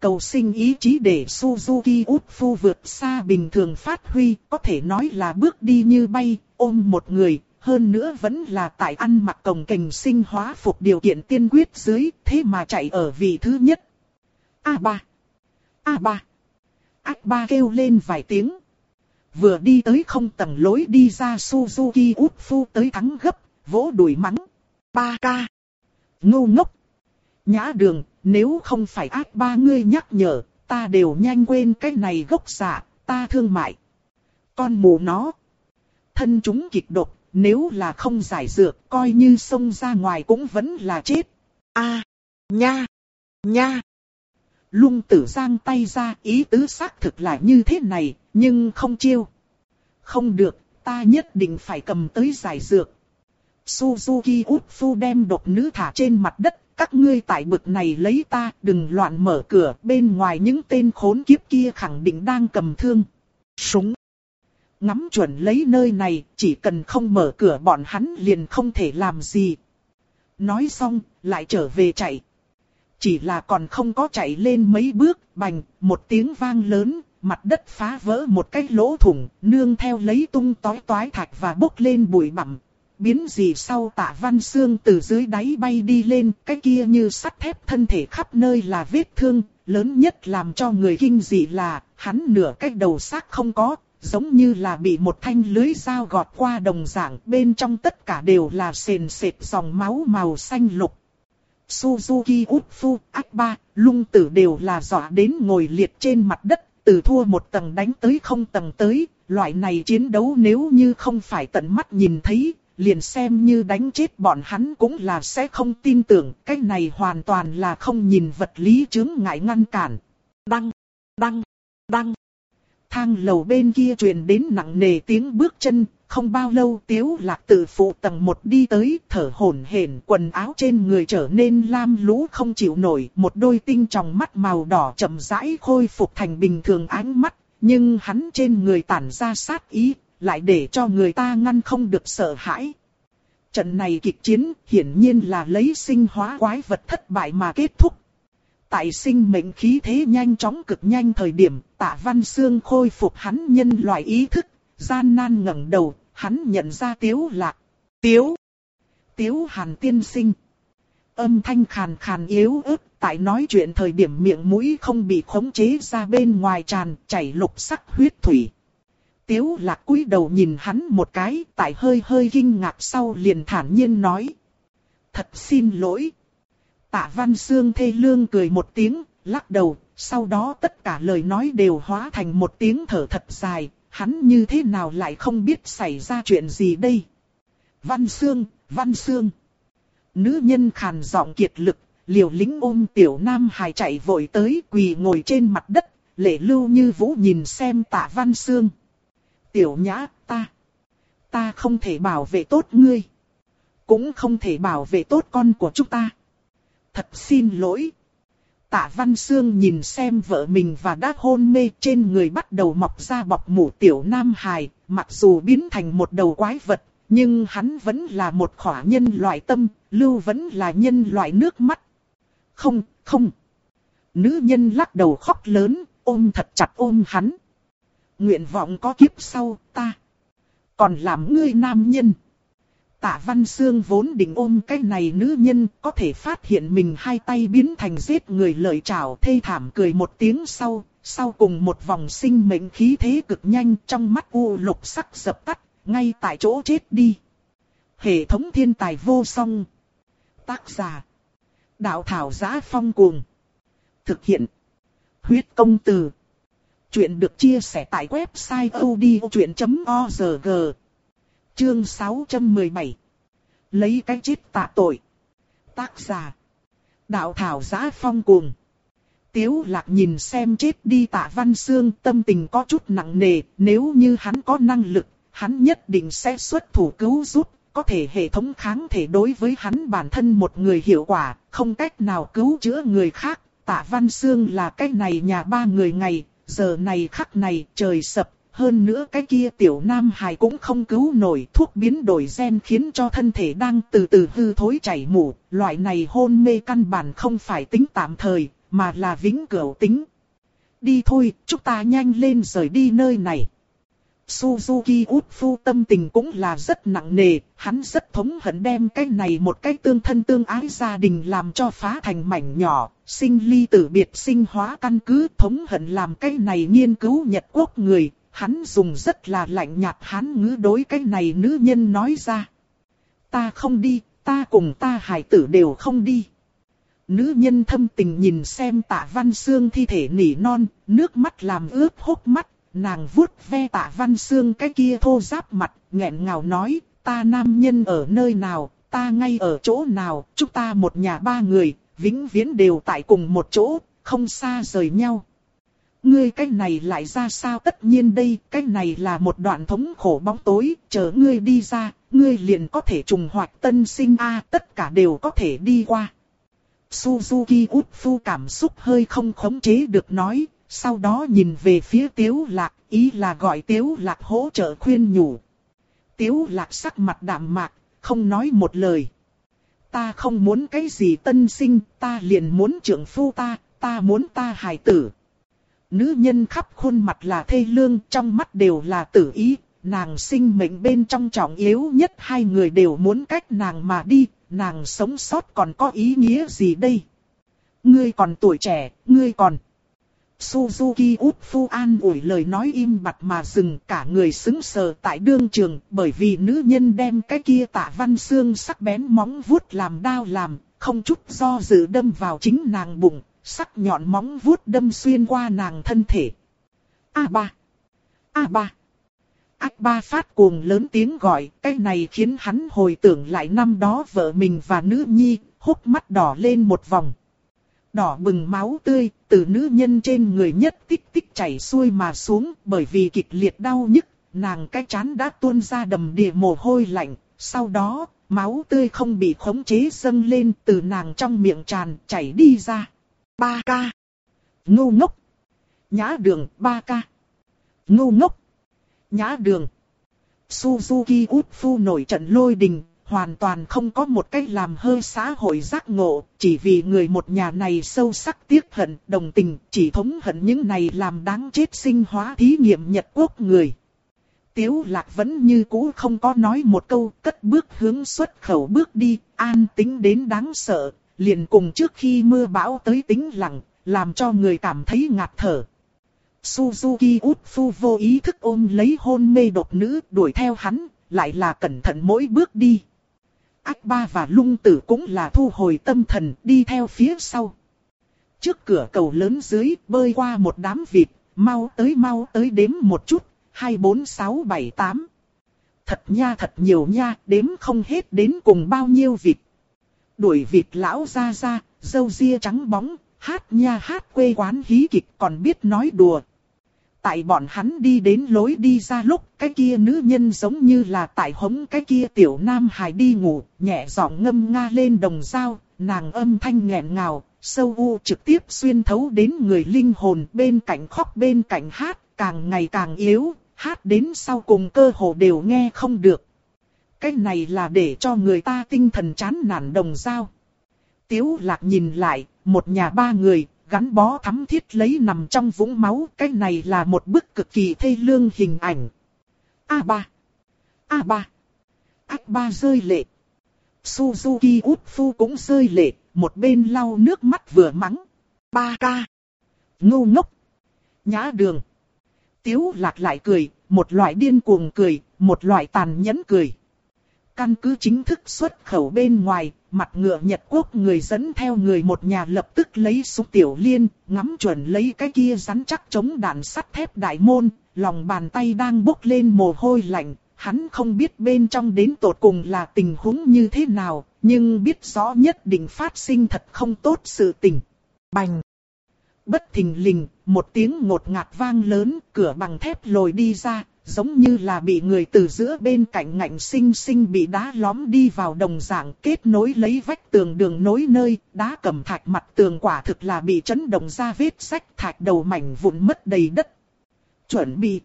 Cầu sinh ý chí để Suzuki út phu vượt xa bình thường phát huy, có thể nói là bước đi như bay, ôm một người, hơn nữa vẫn là tại ăn mặc cồng kềnh sinh hóa phục điều kiện tiên quyết dưới, thế mà chạy ở vị thứ nhất. A3 A3 A3 kêu lên vài tiếng. Vừa đi tới không tầng lối đi ra Suzuki út phu tới thắng gấp, vỗ đuổi mắng. Ba ca. Ngu ngốc. Nhã đường, nếu không phải ác ba ngươi nhắc nhở, ta đều nhanh quên cái này gốc dạ, ta thương mại. Con mù nó. Thân chúng kịch độc, nếu là không giải dược, coi như xông ra ngoài cũng vẫn là chết. A, nha, nha. Lung tử giang tay ra ý tứ xác thực là như thế này, nhưng không chiêu. Không được, ta nhất định phải cầm tới giải dược. Suzuki út đem độc nữ thả trên mặt đất, các ngươi tại bực này lấy ta, đừng loạn mở cửa, bên ngoài những tên khốn kiếp kia khẳng định đang cầm thương. Súng. Ngắm chuẩn lấy nơi này, chỉ cần không mở cửa bọn hắn liền không thể làm gì. Nói xong, lại trở về chạy. Chỉ là còn không có chạy lên mấy bước, bành, một tiếng vang lớn, mặt đất phá vỡ một cái lỗ thủng, nương theo lấy tung tói toái thạch và bốc lên bụi bặm, biến gì sau tạ văn xương từ dưới đáy bay đi lên, cái kia như sắt thép thân thể khắp nơi là vết thương, lớn nhất làm cho người kinh dị là, hắn nửa cái đầu xác không có, giống như là bị một thanh lưới dao gọt qua đồng dạng, bên trong tất cả đều là sền sệt dòng máu màu xanh lục. Suzuki Utsu, Akba, lung tử đều là dọa đến ngồi liệt trên mặt đất, từ thua một tầng đánh tới không tầng tới, loại này chiến đấu nếu như không phải tận mắt nhìn thấy, liền xem như đánh chết bọn hắn cũng là sẽ không tin tưởng, cái này hoàn toàn là không nhìn vật lý chứng ngại ngăn cản. Đăng, đăng, đăng. Thang lầu bên kia truyền đến nặng nề tiếng bước chân, không bao lâu tiếu lạc tự phụ tầng một đi tới, thở hổn hển, quần áo trên người trở nên lam lũ không chịu nổi, một đôi tinh trong mắt màu đỏ chậm rãi khôi phục thành bình thường ánh mắt, nhưng hắn trên người tản ra sát ý, lại để cho người ta ngăn không được sợ hãi. Trận này kịch chiến hiển nhiên là lấy sinh hóa quái vật thất bại mà kết thúc. Tại sinh mệnh khí thế nhanh chóng cực nhanh thời điểm tạ văn xương khôi phục hắn nhân loại ý thức, gian nan ngẩng đầu, hắn nhận ra tiếu lạc. Tiếu! Tiếu hàn tiên sinh. Âm thanh khàn khàn yếu ớt, tại nói chuyện thời điểm miệng mũi không bị khống chế ra bên ngoài tràn, chảy lục sắc huyết thủy. Tiếu lạc cúi đầu nhìn hắn một cái, tại hơi hơi kinh ngạc sau liền thản nhiên nói. Thật xin lỗi. Tạ Văn Sương thê lương cười một tiếng, lắc đầu, sau đó tất cả lời nói đều hóa thành một tiếng thở thật dài, hắn như thế nào lại không biết xảy ra chuyện gì đây. Văn Sương, Văn Sương. Nữ nhân khàn giọng kiệt lực, liều lính ôm tiểu nam hài chạy vội tới quỳ ngồi trên mặt đất, lệ lưu như vũ nhìn xem tạ Văn Sương. Tiểu nhã, ta. Ta không thể bảo vệ tốt ngươi. Cũng không thể bảo vệ tốt con của chúng ta. Thật xin lỗi. Tạ Văn Sương nhìn xem vợ mình và đã hôn mê trên người bắt đầu mọc ra bọc mủ tiểu nam hài, mặc dù biến thành một đầu quái vật, nhưng hắn vẫn là một khỏa nhân loại tâm, lưu vẫn là nhân loại nước mắt. Không, không. Nữ nhân lắc đầu khóc lớn, ôm thật chặt ôm hắn nguyện vọng có kiếp sau ta. Còn làm ngươi nam nhân. Tạ Văn Sương vốn định ôm cái này nữ nhân có thể phát hiện mình hai tay biến thành giết người lợi trảo thê thảm cười một tiếng sau, sau cùng một vòng sinh mệnh khí thế cực nhanh trong mắt u lục sắc dập tắt, ngay tại chỗ chết đi. Hệ thống thiên tài vô song. Tác giả. Đạo thảo giá phong cuồng. Thực hiện. Huyết công từ. Chuyện được chia sẻ tại website odchuyện.org. Chương 617. Lấy cái chết tạ tội. Tác giả. Đạo thảo giá phong cuồng. Tiếu lạc nhìn xem chết đi tạ văn xương tâm tình có chút nặng nề, nếu như hắn có năng lực, hắn nhất định sẽ xuất thủ cứu giúp, có thể hệ thống kháng thể đối với hắn bản thân một người hiệu quả, không cách nào cứu chữa người khác. Tạ Văn Sương là cái này nhà ba người ngày, giờ này khắc này trời sập, hơn nữa cái kia tiểu nam hài cũng không cứu nổi thuốc biến đổi gen khiến cho thân thể đang từ từ hư thối chảy mủ, loại này hôn mê căn bản không phải tính tạm thời, mà là vĩnh cửu tính. Đi thôi, chúng ta nhanh lên rời đi nơi này. Suzuki út phu tâm tình cũng là rất nặng nề, hắn rất thống hận đem cái này một cái tương thân tương ái gia đình làm cho phá thành mảnh nhỏ, sinh ly tử biệt sinh hóa căn cứ thống hận làm cái này nghiên cứu Nhật Quốc người, hắn dùng rất là lạnh nhạt hắn ngữ đối cái này nữ nhân nói ra. Ta không đi, ta cùng ta hải tử đều không đi. Nữ nhân thâm tình nhìn xem tạ văn xương thi thể nỉ non, nước mắt làm ướt hốc mắt, nàng vuốt ve tạ văn xương cái kia thô giáp mặt, nghẹn ngào nói, ta nam nhân ở nơi nào, ta ngay ở chỗ nào, chúng ta một nhà ba người, vĩnh viễn đều tại cùng một chỗ, không xa rời nhau. Ngươi cái này lại ra sao tất nhiên đây, cái này là một đoạn thống khổ bóng tối, chờ ngươi đi ra, ngươi liền có thể trùng hoạt tân sinh a tất cả đều có thể đi qua. Suzuki út phu cảm xúc hơi không khống chế được nói, sau đó nhìn về phía tiếu lạc, ý là gọi tiếu lạc hỗ trợ khuyên nhủ. Tiếu lạc sắc mặt đạm mạc, không nói một lời. Ta không muốn cái gì tân sinh, ta liền muốn trưởng phu ta, ta muốn ta hài tử. Nữ nhân khắp khuôn mặt là thê lương, trong mắt đều là tử ý, nàng sinh mệnh bên trong trọng yếu nhất hai người đều muốn cách nàng mà đi, nàng sống sót còn có ý nghĩa gì đây? Ngươi còn tuổi trẻ, ngươi còn... Suzuki út phu an ủi lời nói im bặt mà dừng cả người xứng sờ tại đương trường bởi vì nữ nhân đem cái kia tạ văn xương sắc bén móng vuốt làm đao làm, không chút do dự đâm vào chính nàng bụng, sắc nhọn móng vuốt đâm xuyên qua nàng thân thể. A3 A3 Ác ba phát cuồng lớn tiếng gọi, cái này khiến hắn hồi tưởng lại năm đó vợ mình và nữ nhi, hốc mắt đỏ lên một vòng. Đỏ bừng máu tươi, từ nữ nhân trên người nhất tích tích chảy xuôi mà xuống, bởi vì kịch liệt đau nhức, nàng cái chán đã tuôn ra đầm đìa mồ hôi lạnh, sau đó, máu tươi không bị khống chế dâng lên từ nàng trong miệng tràn, chảy đi ra. Ba ca. Ngu ngốc. Nhã đường, ba ca. Ngu ngốc. Nhã đường. Suzuki út phu nổi trận lôi đình, hoàn toàn không có một cách làm hơi xã hội giác ngộ, chỉ vì người một nhà này sâu sắc tiếc hận, đồng tình, chỉ thống hận những này làm đáng chết sinh hóa thí nghiệm Nhật Quốc người. Tiếu lạc vẫn như cũ không có nói một câu, cất bước hướng xuất khẩu bước đi, an tính đến đáng sợ, liền cùng trước khi mưa bão tới tính lặng, làm cho người cảm thấy ngạt thở. Suzuki út phu vô ý thức ôm lấy hôn mê độc nữ đuổi theo hắn, lại là cẩn thận mỗi bước đi. Ác ba và lung tử cũng là thu hồi tâm thần đi theo phía sau. Trước cửa cầu lớn dưới bơi qua một đám vịt, mau tới mau tới đếm một chút, 2, 4, 6, 7, 8. Thật nha thật nhiều nha, đếm không hết đến cùng bao nhiêu vịt. Đuổi vịt lão ra ra, dâu ria trắng bóng, hát nha hát quê quán hí kịch còn biết nói đùa, Tại bọn hắn đi đến lối đi ra lúc cái kia nữ nhân giống như là tại hống cái kia tiểu nam hài đi ngủ, nhẹ giọng ngâm nga lên đồng dao, nàng âm thanh nghẹn ngào, sâu u trực tiếp xuyên thấu đến người linh hồn bên cạnh khóc bên cạnh hát, càng ngày càng yếu, hát đến sau cùng cơ hồ đều nghe không được. Cái này là để cho người ta tinh thần chán nản đồng dao. Tiếu lạc nhìn lại, một nhà ba người, gắn bó thắm thiết lấy nằm trong vũng máu, cái này là một bức cực kỳ thê lương hình ảnh. A3, A ba. a ba rơi lệ. Suzuki út phu cũng rơi lệ, một bên lau nước mắt vừa mắng. Ba ca. Ngu ngốc. Nhã đường. Tiếu lạc lại cười, một loại điên cuồng cười, một loại tàn nhẫn cười. Căn cứ chính thức xuất khẩu bên ngoài, mặt ngựa Nhật Quốc người dẫn theo người một nhà lập tức lấy súng tiểu liên, ngắm chuẩn lấy cái kia rắn chắc chống đạn sắt thép đại môn, lòng bàn tay đang bốc lên mồ hôi lạnh, hắn không biết bên trong đến tột cùng là tình huống như thế nào, nhưng biết rõ nhất định phát sinh thật không tốt sự tình. Bành! Bất thình lình, một tiếng ngột ngạt vang lớn, cửa bằng thép lồi đi ra, giống như là bị người từ giữa bên cạnh ngạnh sinh sinh bị đá lõm đi vào đồng dạng kết nối lấy vách tường đường nối nơi, đá cầm thạch mặt tường quả thực là bị chấn động ra vết sách thạch đầu mảnh vụn mất đầy đất. Chuẩn bị.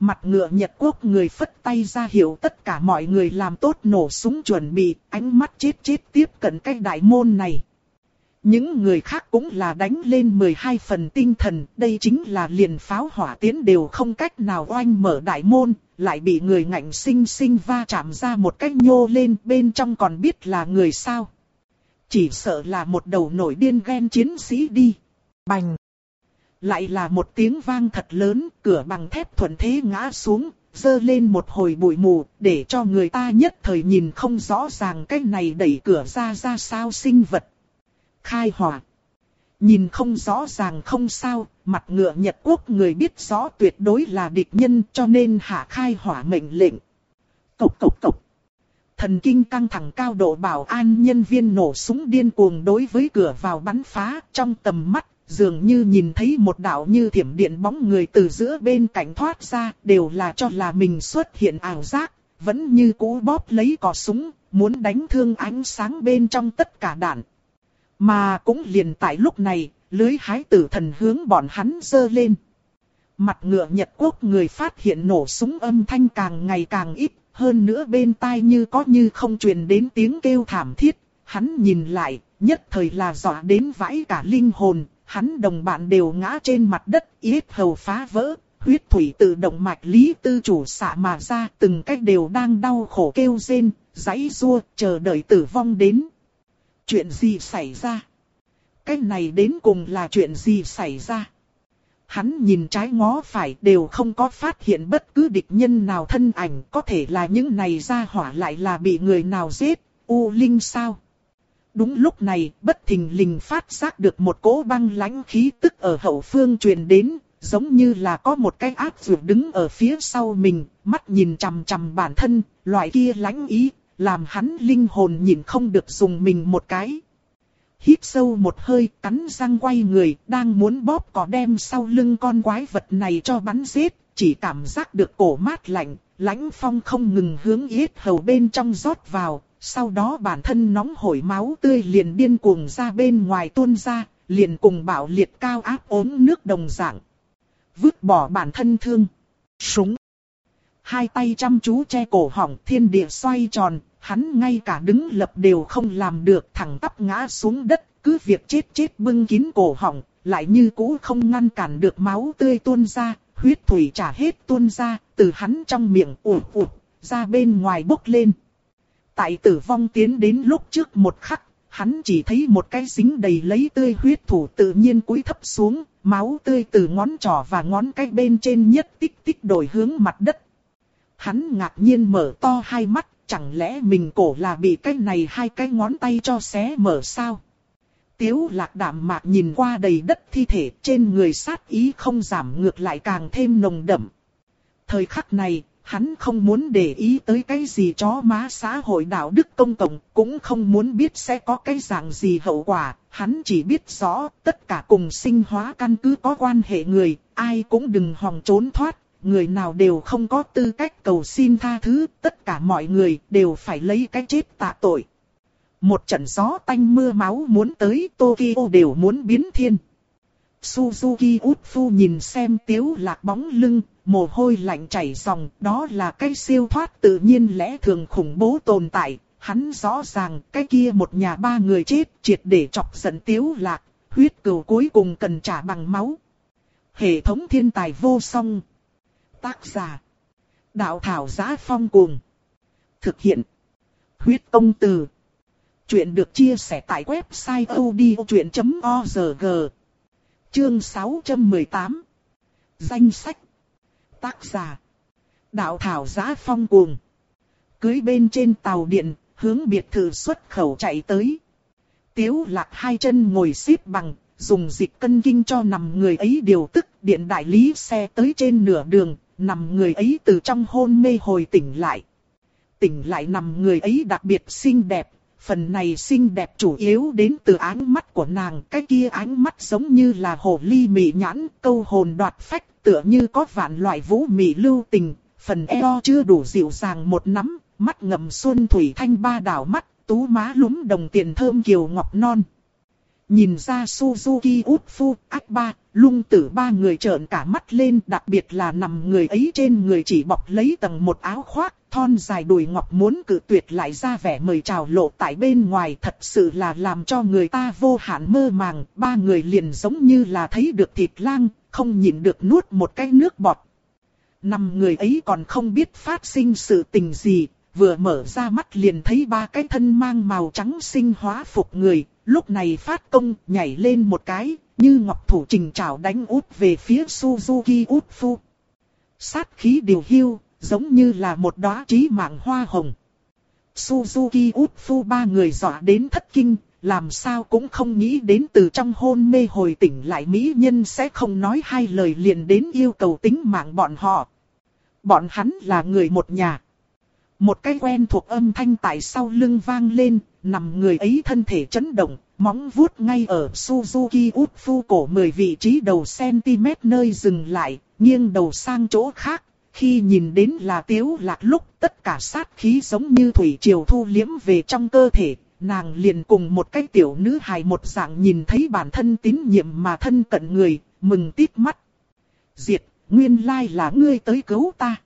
Mặt ngựa Nhật Quốc người phất tay ra hiệu tất cả mọi người làm tốt nổ súng chuẩn bị, ánh mắt chết chết tiếp cận cái đại môn này. Những người khác cũng là đánh lên 12 phần tinh thần, đây chính là liền pháo hỏa tiến đều không cách nào oanh mở đại môn, lại bị người ngạnh sinh sinh va chạm ra một cách nhô lên bên trong còn biết là người sao. Chỉ sợ là một đầu nổi điên ghen chiến sĩ đi. Bành! Lại là một tiếng vang thật lớn, cửa bằng thép thuận thế ngã xuống, dơ lên một hồi bụi mù, để cho người ta nhất thời nhìn không rõ ràng cái này đẩy cửa ra ra sao sinh vật khai hỏa. Nhìn không rõ ràng không sao, mặt ngựa Nhật Quốc người biết rõ tuyệt đối là địch nhân cho nên hạ khai hỏa mệnh lệnh. Cộc cộc cộc. Thần kinh căng thẳng cao độ bảo an nhân viên nổ súng điên cuồng đối với cửa vào bắn phá trong tầm mắt, dường như nhìn thấy một đạo như thiểm điện bóng người từ giữa bên cạnh thoát ra, đều là cho là mình xuất hiện ảo giác, vẫn như cố bóp lấy cò súng, muốn đánh thương ánh sáng bên trong tất cả đạn. Mà cũng liền tại lúc này, lưới hái tử thần hướng bọn hắn dơ lên. Mặt ngựa Nhật Quốc người phát hiện nổ súng âm thanh càng ngày càng ít, hơn nữa bên tai như có như không truyền đến tiếng kêu thảm thiết. Hắn nhìn lại, nhất thời là dọa đến vãi cả linh hồn, hắn đồng bạn đều ngã trên mặt đất, yết hầu phá vỡ, huyết thủy tự động mạch lý tư chủ xạ mà ra, từng cách đều đang đau khổ kêu rên, giãy rua, chờ đợi tử vong đến. Chuyện gì xảy ra? Cái này đến cùng là chuyện gì xảy ra? Hắn nhìn trái ngó phải đều không có phát hiện bất cứ địch nhân nào thân ảnh có thể là những này ra hỏa lại là bị người nào giết, U Linh sao? Đúng lúc này, bất thình lình phát giác được một cỗ băng lãnh khí tức ở hậu phương truyền đến, giống như là có một cái ác vượt đứng ở phía sau mình, mắt nhìn chằm chằm bản thân, loại kia lãnh ý, làm hắn linh hồn nhìn không được dùng mình một cái. Hít sâu một hơi, cắn răng quay người, đang muốn bóp cỏ đem sau lưng con quái vật này cho bắn giết, chỉ cảm giác được cổ mát lạnh, lãnh phong không ngừng hướng yết hầu bên trong rót vào, sau đó bản thân nóng hổi máu tươi liền điên cuồng ra bên ngoài tuôn ra, liền cùng bạo liệt cao áp ốm nước đồng dạng. Vứt bỏ bản thân thương. Súng hai tay chăm chú che cổ họng thiên địa xoay tròn, hắn ngay cả đứng lập đều không làm được thẳng tắp ngã xuống đất, cứ việc chết chết bưng kín cổ họng, lại như cũ không ngăn cản được máu tươi tuôn ra, huyết thủy trả hết tuôn ra, từ hắn trong miệng ụt ụt, ra bên ngoài bốc lên. Tại tử vong tiến đến lúc trước một khắc, hắn chỉ thấy một cái xính đầy lấy tươi huyết thủ tự nhiên cúi thấp xuống, máu tươi từ ngón trỏ và ngón cái bên trên nhất tích tích đổi hướng mặt đất, Hắn ngạc nhiên mở to hai mắt, chẳng lẽ mình cổ là bị cái này hai cái ngón tay cho xé mở sao? Tiếu lạc đạm mạc nhìn qua đầy đất thi thể trên người sát ý không giảm ngược lại càng thêm nồng đậm. Thời khắc này, hắn không muốn để ý tới cái gì chó má xã hội đạo đức công cộng, cũng không muốn biết sẽ có cái dạng gì hậu quả, hắn chỉ biết rõ tất cả cùng sinh hóa căn cứ có quan hệ người, ai cũng đừng hòng trốn thoát, người nào đều không có tư cách cầu xin tha thứ, tất cả mọi người đều phải lấy cái chết tạ tội. Một trận gió tanh mưa máu muốn tới Tokyo đều muốn biến thiên. Suzuki út phu nhìn xem tiếu lạc bóng lưng, mồ hôi lạnh chảy ròng, đó là cái siêu thoát tự nhiên lẽ thường khủng bố tồn tại. Hắn rõ ràng cái kia một nhà ba người chết triệt để chọc giận tiếu lạc, huyết cừu cuối cùng cần trả bằng máu. Hệ thống thiên tài vô song. Tác giả. Đạo thảo giá phong cuồng. Thực hiện. Huyết công từ. Chuyện được chia sẻ tại website odchuyện.org. Chương 618. Danh sách. Tác giả. Đạo thảo giá phong cuồng. Cưới bên trên tàu điện, hướng biệt thự xuất khẩu chạy tới. Tiếu lạc hai chân ngồi xếp bằng, dùng dịch cân kinh cho nằm người ấy điều tức điện đại lý xe tới trên nửa đường, nằm người ấy từ trong hôn mê hồi tỉnh lại. Tỉnh lại nằm người ấy đặc biệt xinh đẹp, phần này xinh đẹp chủ yếu đến từ ánh mắt của nàng, cái kia ánh mắt giống như là hồ ly mị nhãn, câu hồn đoạt phách, tựa như có vạn loại vũ mị lưu tình, phần eo chưa đủ dịu dàng một nắm, mắt ngầm xuân thủy thanh ba đảo mắt, tú má lúm đồng tiền thơm kiều ngọc non. Nhìn ra Suzuki út phu, ác ba, lung tử ba người trợn cả mắt lên đặc biệt là nằm người ấy trên người chỉ bọc lấy tầng một áo khoác, thon dài đùi ngọc muốn cự tuyệt lại ra vẻ mời chào lộ tại bên ngoài thật sự là làm cho người ta vô hạn mơ màng, ba người liền giống như là thấy được thịt lang, không nhịn được nuốt một cái nước bọt. Nằm người ấy còn không biết phát sinh sự tình gì, vừa mở ra mắt liền thấy ba cái thân mang màu trắng sinh hóa phục người, lúc này phát công nhảy lên một cái, như ngọc thủ trình trảo đánh út về phía Suzuki út phu. Sát khí điều hưu, giống như là một đóa trí mạng hoa hồng. Suzuki út phu ba người dọa đến thất kinh, làm sao cũng không nghĩ đến từ trong hôn mê hồi tỉnh lại mỹ nhân sẽ không nói hai lời liền đến yêu cầu tính mạng bọn họ. Bọn hắn là người một nhà. Một cái quen thuộc âm thanh tại sau lưng vang lên, nằm người ấy thân thể chấn động, móng vuốt ngay ở Suzuki út cổ 10 vị trí đầu cm nơi dừng lại, nghiêng đầu sang chỗ khác. Khi nhìn đến là tiếu lạc lúc tất cả sát khí giống như thủy triều thu liếm về trong cơ thể, nàng liền cùng một cái tiểu nữ hài một dạng nhìn thấy bản thân tín nhiệm mà thân cận người, mừng tít mắt. Diệt, nguyên lai là ngươi tới cứu ta.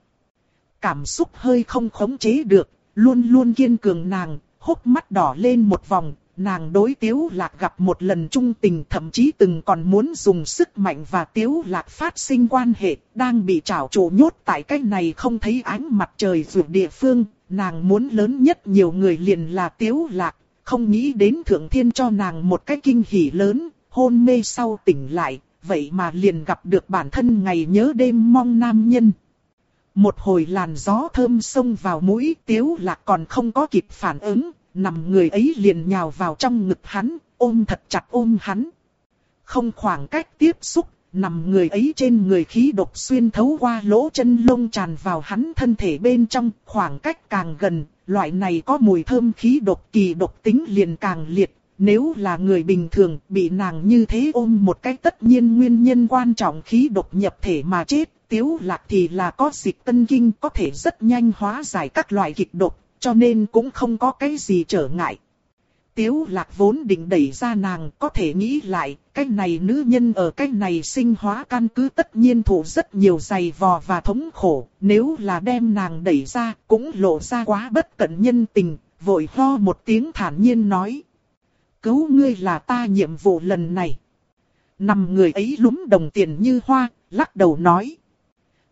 Cảm xúc hơi không khống chế được, luôn luôn kiên cường nàng, hốc mắt đỏ lên một vòng, nàng đối tiếu lạc gặp một lần trung tình thậm chí từng còn muốn dùng sức mạnh và tiếu lạc phát sinh quan hệ, đang bị trảo trụ nhốt tại cái này không thấy ánh mặt trời dù địa phương, nàng muốn lớn nhất nhiều người liền là tiếu lạc, không nghĩ đến thượng thiên cho nàng một cái kinh hỉ lớn, hôn mê sau tỉnh lại, vậy mà liền gặp được bản thân ngày nhớ đêm mong nam nhân. Một hồi làn gió thơm xông vào mũi tiếu lạc còn không có kịp phản ứng, nằm người ấy liền nhào vào trong ngực hắn, ôm thật chặt ôm hắn. Không khoảng cách tiếp xúc, nằm người ấy trên người khí độc xuyên thấu qua lỗ chân lông tràn vào hắn thân thể bên trong, khoảng cách càng gần, loại này có mùi thơm khí độc kỳ độc tính liền càng liệt. Nếu là người bình thường bị nàng như thế ôm một cách tất nhiên nguyên nhân quan trọng khí độc nhập thể mà chết, tiếu lạc thì là có dịch tân kinh có thể rất nhanh hóa giải các loại kịch độc, cho nên cũng không có cái gì trở ngại. Tiếu lạc vốn định đẩy ra nàng, có thể nghĩ lại, cái này nữ nhân ở cái này sinh hóa căn cứ tất nhiên thủ rất nhiều dày vò và thống khổ, nếu là đem nàng đẩy ra, cũng lộ ra quá bất cẩn nhân tình, vội ho một tiếng thản nhiên nói. Cứu ngươi là ta nhiệm vụ lần này. Nằm người ấy lúm đồng tiền như hoa, lắc đầu nói.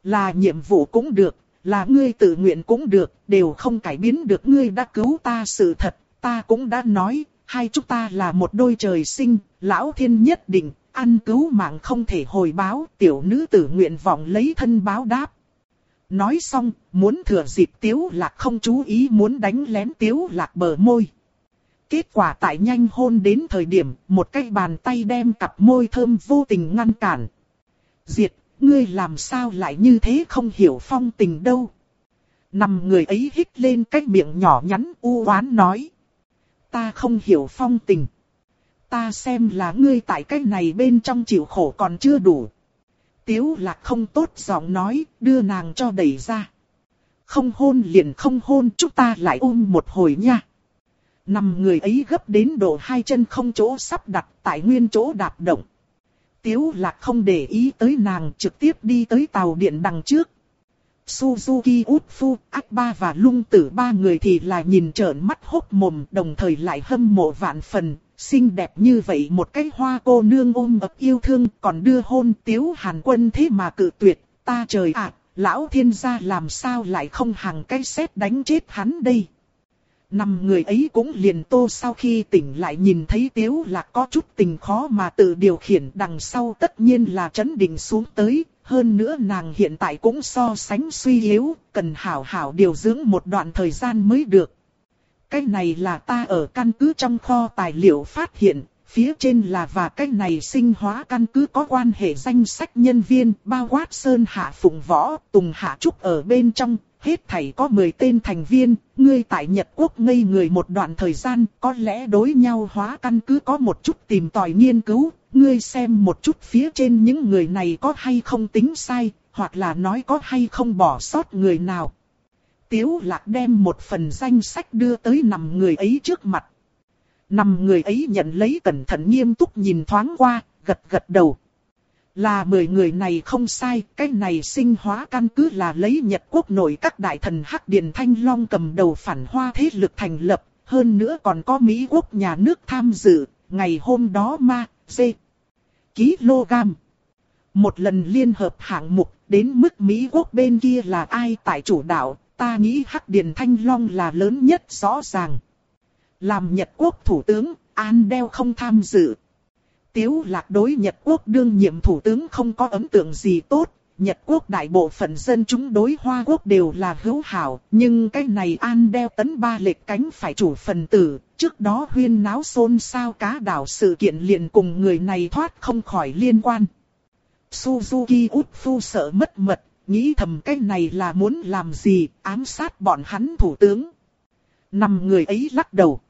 Là nhiệm vụ cũng được, là ngươi tự nguyện cũng được, đều không cải biến được ngươi đã cứu ta sự thật, ta cũng đã nói, hai chúng ta là một đôi trời sinh, lão thiên nhất định, ăn cứu mạng không thể hồi báo, tiểu nữ tử nguyện vọng lấy thân báo đáp. Nói xong, muốn thừa dịp tiếu lạc không chú ý muốn đánh lén tiếu lạc bờ môi. Kết quả tại nhanh hôn đến thời điểm, một cái bàn tay đem cặp môi thơm vô tình ngăn cản. Diệt, ngươi làm sao lại như thế không hiểu phong tình đâu. Nằm người ấy hít lên cái miệng nhỏ nhắn u oán nói. Ta không hiểu phong tình. Ta xem là ngươi tại cái này bên trong chịu khổ còn chưa đủ. Tiếu lạc không tốt giọng nói, đưa nàng cho đẩy ra. Không hôn liền không hôn, chúng ta lại ôm một hồi nha. Nằm người ấy gấp đến độ hai chân không chỗ sắp đặt tại nguyên chỗ đạp động. Tiếu lạc không để ý tới nàng trực tiếp đi tới tàu điện đằng trước. Suzuki út phu, ác ba và lung tử ba người thì là nhìn trợn mắt hốc mồm đồng thời lại hâm mộ vạn phần. Xinh đẹp như vậy một cái hoa cô nương ôm ấp yêu thương còn đưa hôn tiếu hàn quân thế mà cự tuyệt. Ta trời ạ, lão thiên gia làm sao lại không hàng cái xét đánh chết hắn đây. Năm người ấy cũng liền tô sau khi tỉnh lại nhìn thấy tiếu là có chút tình khó mà tự điều khiển đằng sau tất nhiên là chấn định xuống tới, hơn nữa nàng hiện tại cũng so sánh suy yếu, cần hảo hảo điều dưỡng một đoạn thời gian mới được. Cái này là ta ở căn cứ trong kho tài liệu phát hiện, phía trên là và cái này sinh hóa căn cứ có quan hệ danh sách nhân viên, bao quát Sơn Hạ Phụng Võ, Tùng Hạ Trúc ở bên trong, hết thảy có 10 tên thành viên, ngươi tại Nhật Quốc ngây người một đoạn thời gian, có lẽ đối nhau hóa căn cứ có một chút tìm tòi nghiên cứu, ngươi xem một chút phía trên những người này có hay không tính sai, hoặc là nói có hay không bỏ sót người nào. Tiếu lạc đem một phần danh sách đưa tới nằm người ấy trước mặt. Nằm người ấy nhận lấy cẩn thận nghiêm túc nhìn thoáng qua, gật gật đầu. Là mười người này không sai, cái này sinh hóa căn cứ là lấy Nhật quốc nội các đại thần Hắc Điền Thanh Long cầm đầu phản hoa thế lực thành lập, hơn nữa còn có Mỹ quốc nhà nước tham dự, ngày hôm đó ma, dê, kg. Một lần liên hợp hạng mục, đến mức Mỹ quốc bên kia là ai tại chủ đạo, ta nghĩ Hắc Điền Thanh Long là lớn nhất rõ ràng. Làm Nhật quốc thủ tướng, An Đeo không tham dự. Tiếu lạc đối Nhật quốc đương nhiệm thủ tướng không có ấn tượng gì tốt. Nhật quốc đại bộ phận dân chúng đối Hoa quốc đều là hữu hảo, nhưng cái này An Đeo tấn ba lệch cánh phải chủ phần tử, trước đó huyên náo xôn xao cá đảo sự kiện liền cùng người này thoát không khỏi liên quan. Suzuki út phu sợ mất mật, nghĩ thầm cái này là muốn làm gì, ám sát bọn hắn thủ tướng. Năm người ấy lắc đầu.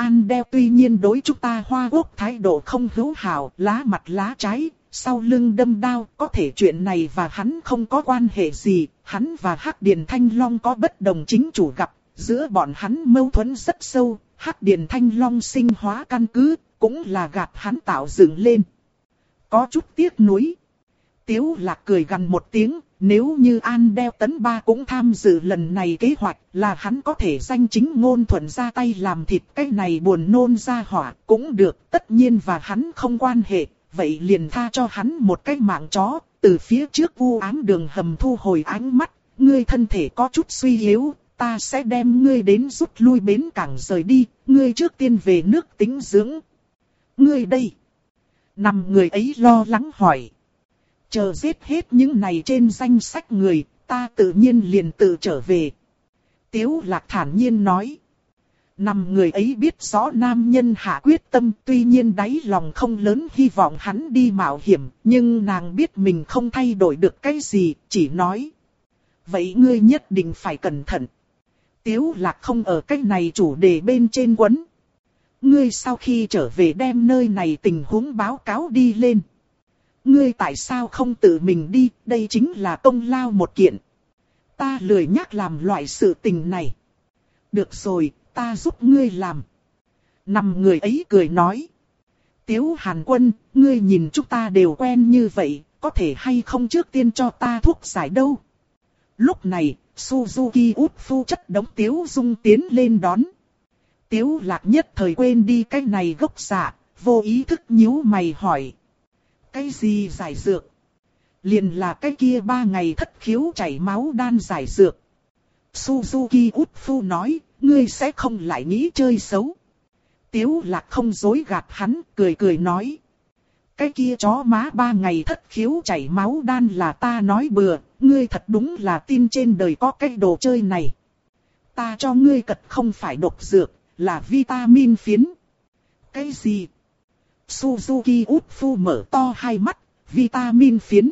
An đeo tuy nhiên đối chúng ta Hoa Quốc thái độ không hữu hảo, lá mặt lá trái, sau lưng đâm đao, có thể chuyện này và hắn không có quan hệ gì, hắn và Hắc Điền Thanh Long có bất đồng chính chủ gặp, giữa bọn hắn mâu thuẫn rất sâu, Hắc Điền Thanh Long sinh hóa căn cứ, cũng là gạt hắn tạo dựng lên. Có chút tiếc nuối. Tiếu lạc cười gần một tiếng, nếu như An đeo tấn ba cũng tham dự lần này kế hoạch là hắn có thể danh chính ngôn thuận ra tay làm thịt cái này buồn nôn ra hỏa cũng được tất nhiên và hắn không quan hệ. Vậy liền tha cho hắn một cái mạng chó, từ phía trước vu ám đường hầm thu hồi ánh mắt, ngươi thân thể có chút suy yếu, ta sẽ đem ngươi đến rút lui bến cảng rời đi, ngươi trước tiên về nước tính dưỡng. Ngươi đây. Năm người ấy lo lắng hỏi. Chờ giết hết những này trên danh sách người, ta tự nhiên liền tự trở về. Tiếu lạc thản nhiên nói. Năm người ấy biết rõ nam nhân hạ quyết tâm tuy nhiên đáy lòng không lớn hy vọng hắn đi mạo hiểm, nhưng nàng biết mình không thay đổi được cái gì, chỉ nói. Vậy ngươi nhất định phải cẩn thận. Tiếu lạc không ở cách này chủ đề bên trên quấn. Ngươi sau khi trở về đem nơi này tình huống báo cáo đi lên. Ngươi tại sao không tự mình đi, đây chính là công lao một kiện. Ta lười nhắc làm loại sự tình này. Được rồi, ta giúp ngươi làm. Năm người ấy cười nói. Tiếu Hàn Quân, ngươi nhìn chúng ta đều quen như vậy, có thể hay không trước tiên cho ta thuốc giải đâu. Lúc này, Suzuki út phu chất đống Tiếu Dung tiến lên đón. Tiếu lạc nhất thời quên đi cái này gốc dạ, vô ý thức nhíu mày hỏi. Cái gì giải dược? Liền là cái kia ba ngày thất khiếu chảy máu đan giải dược. Suzuki út phu nói, ngươi sẽ không lại nghĩ chơi xấu. Tiếu lạc không dối gạt hắn, cười cười nói. Cái kia chó má ba ngày thất khiếu chảy máu đan là ta nói bừa, ngươi thật đúng là tin trên đời có cái đồ chơi này. Ta cho ngươi cật không phải độc dược, là vitamin phiến. Cái gì? Suzuki út phu mở to hai mắt, vitamin phiến.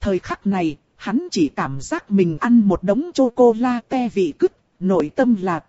Thời khắc này, hắn chỉ cảm giác mình ăn một đống chocolate vị cứt, nội tâm là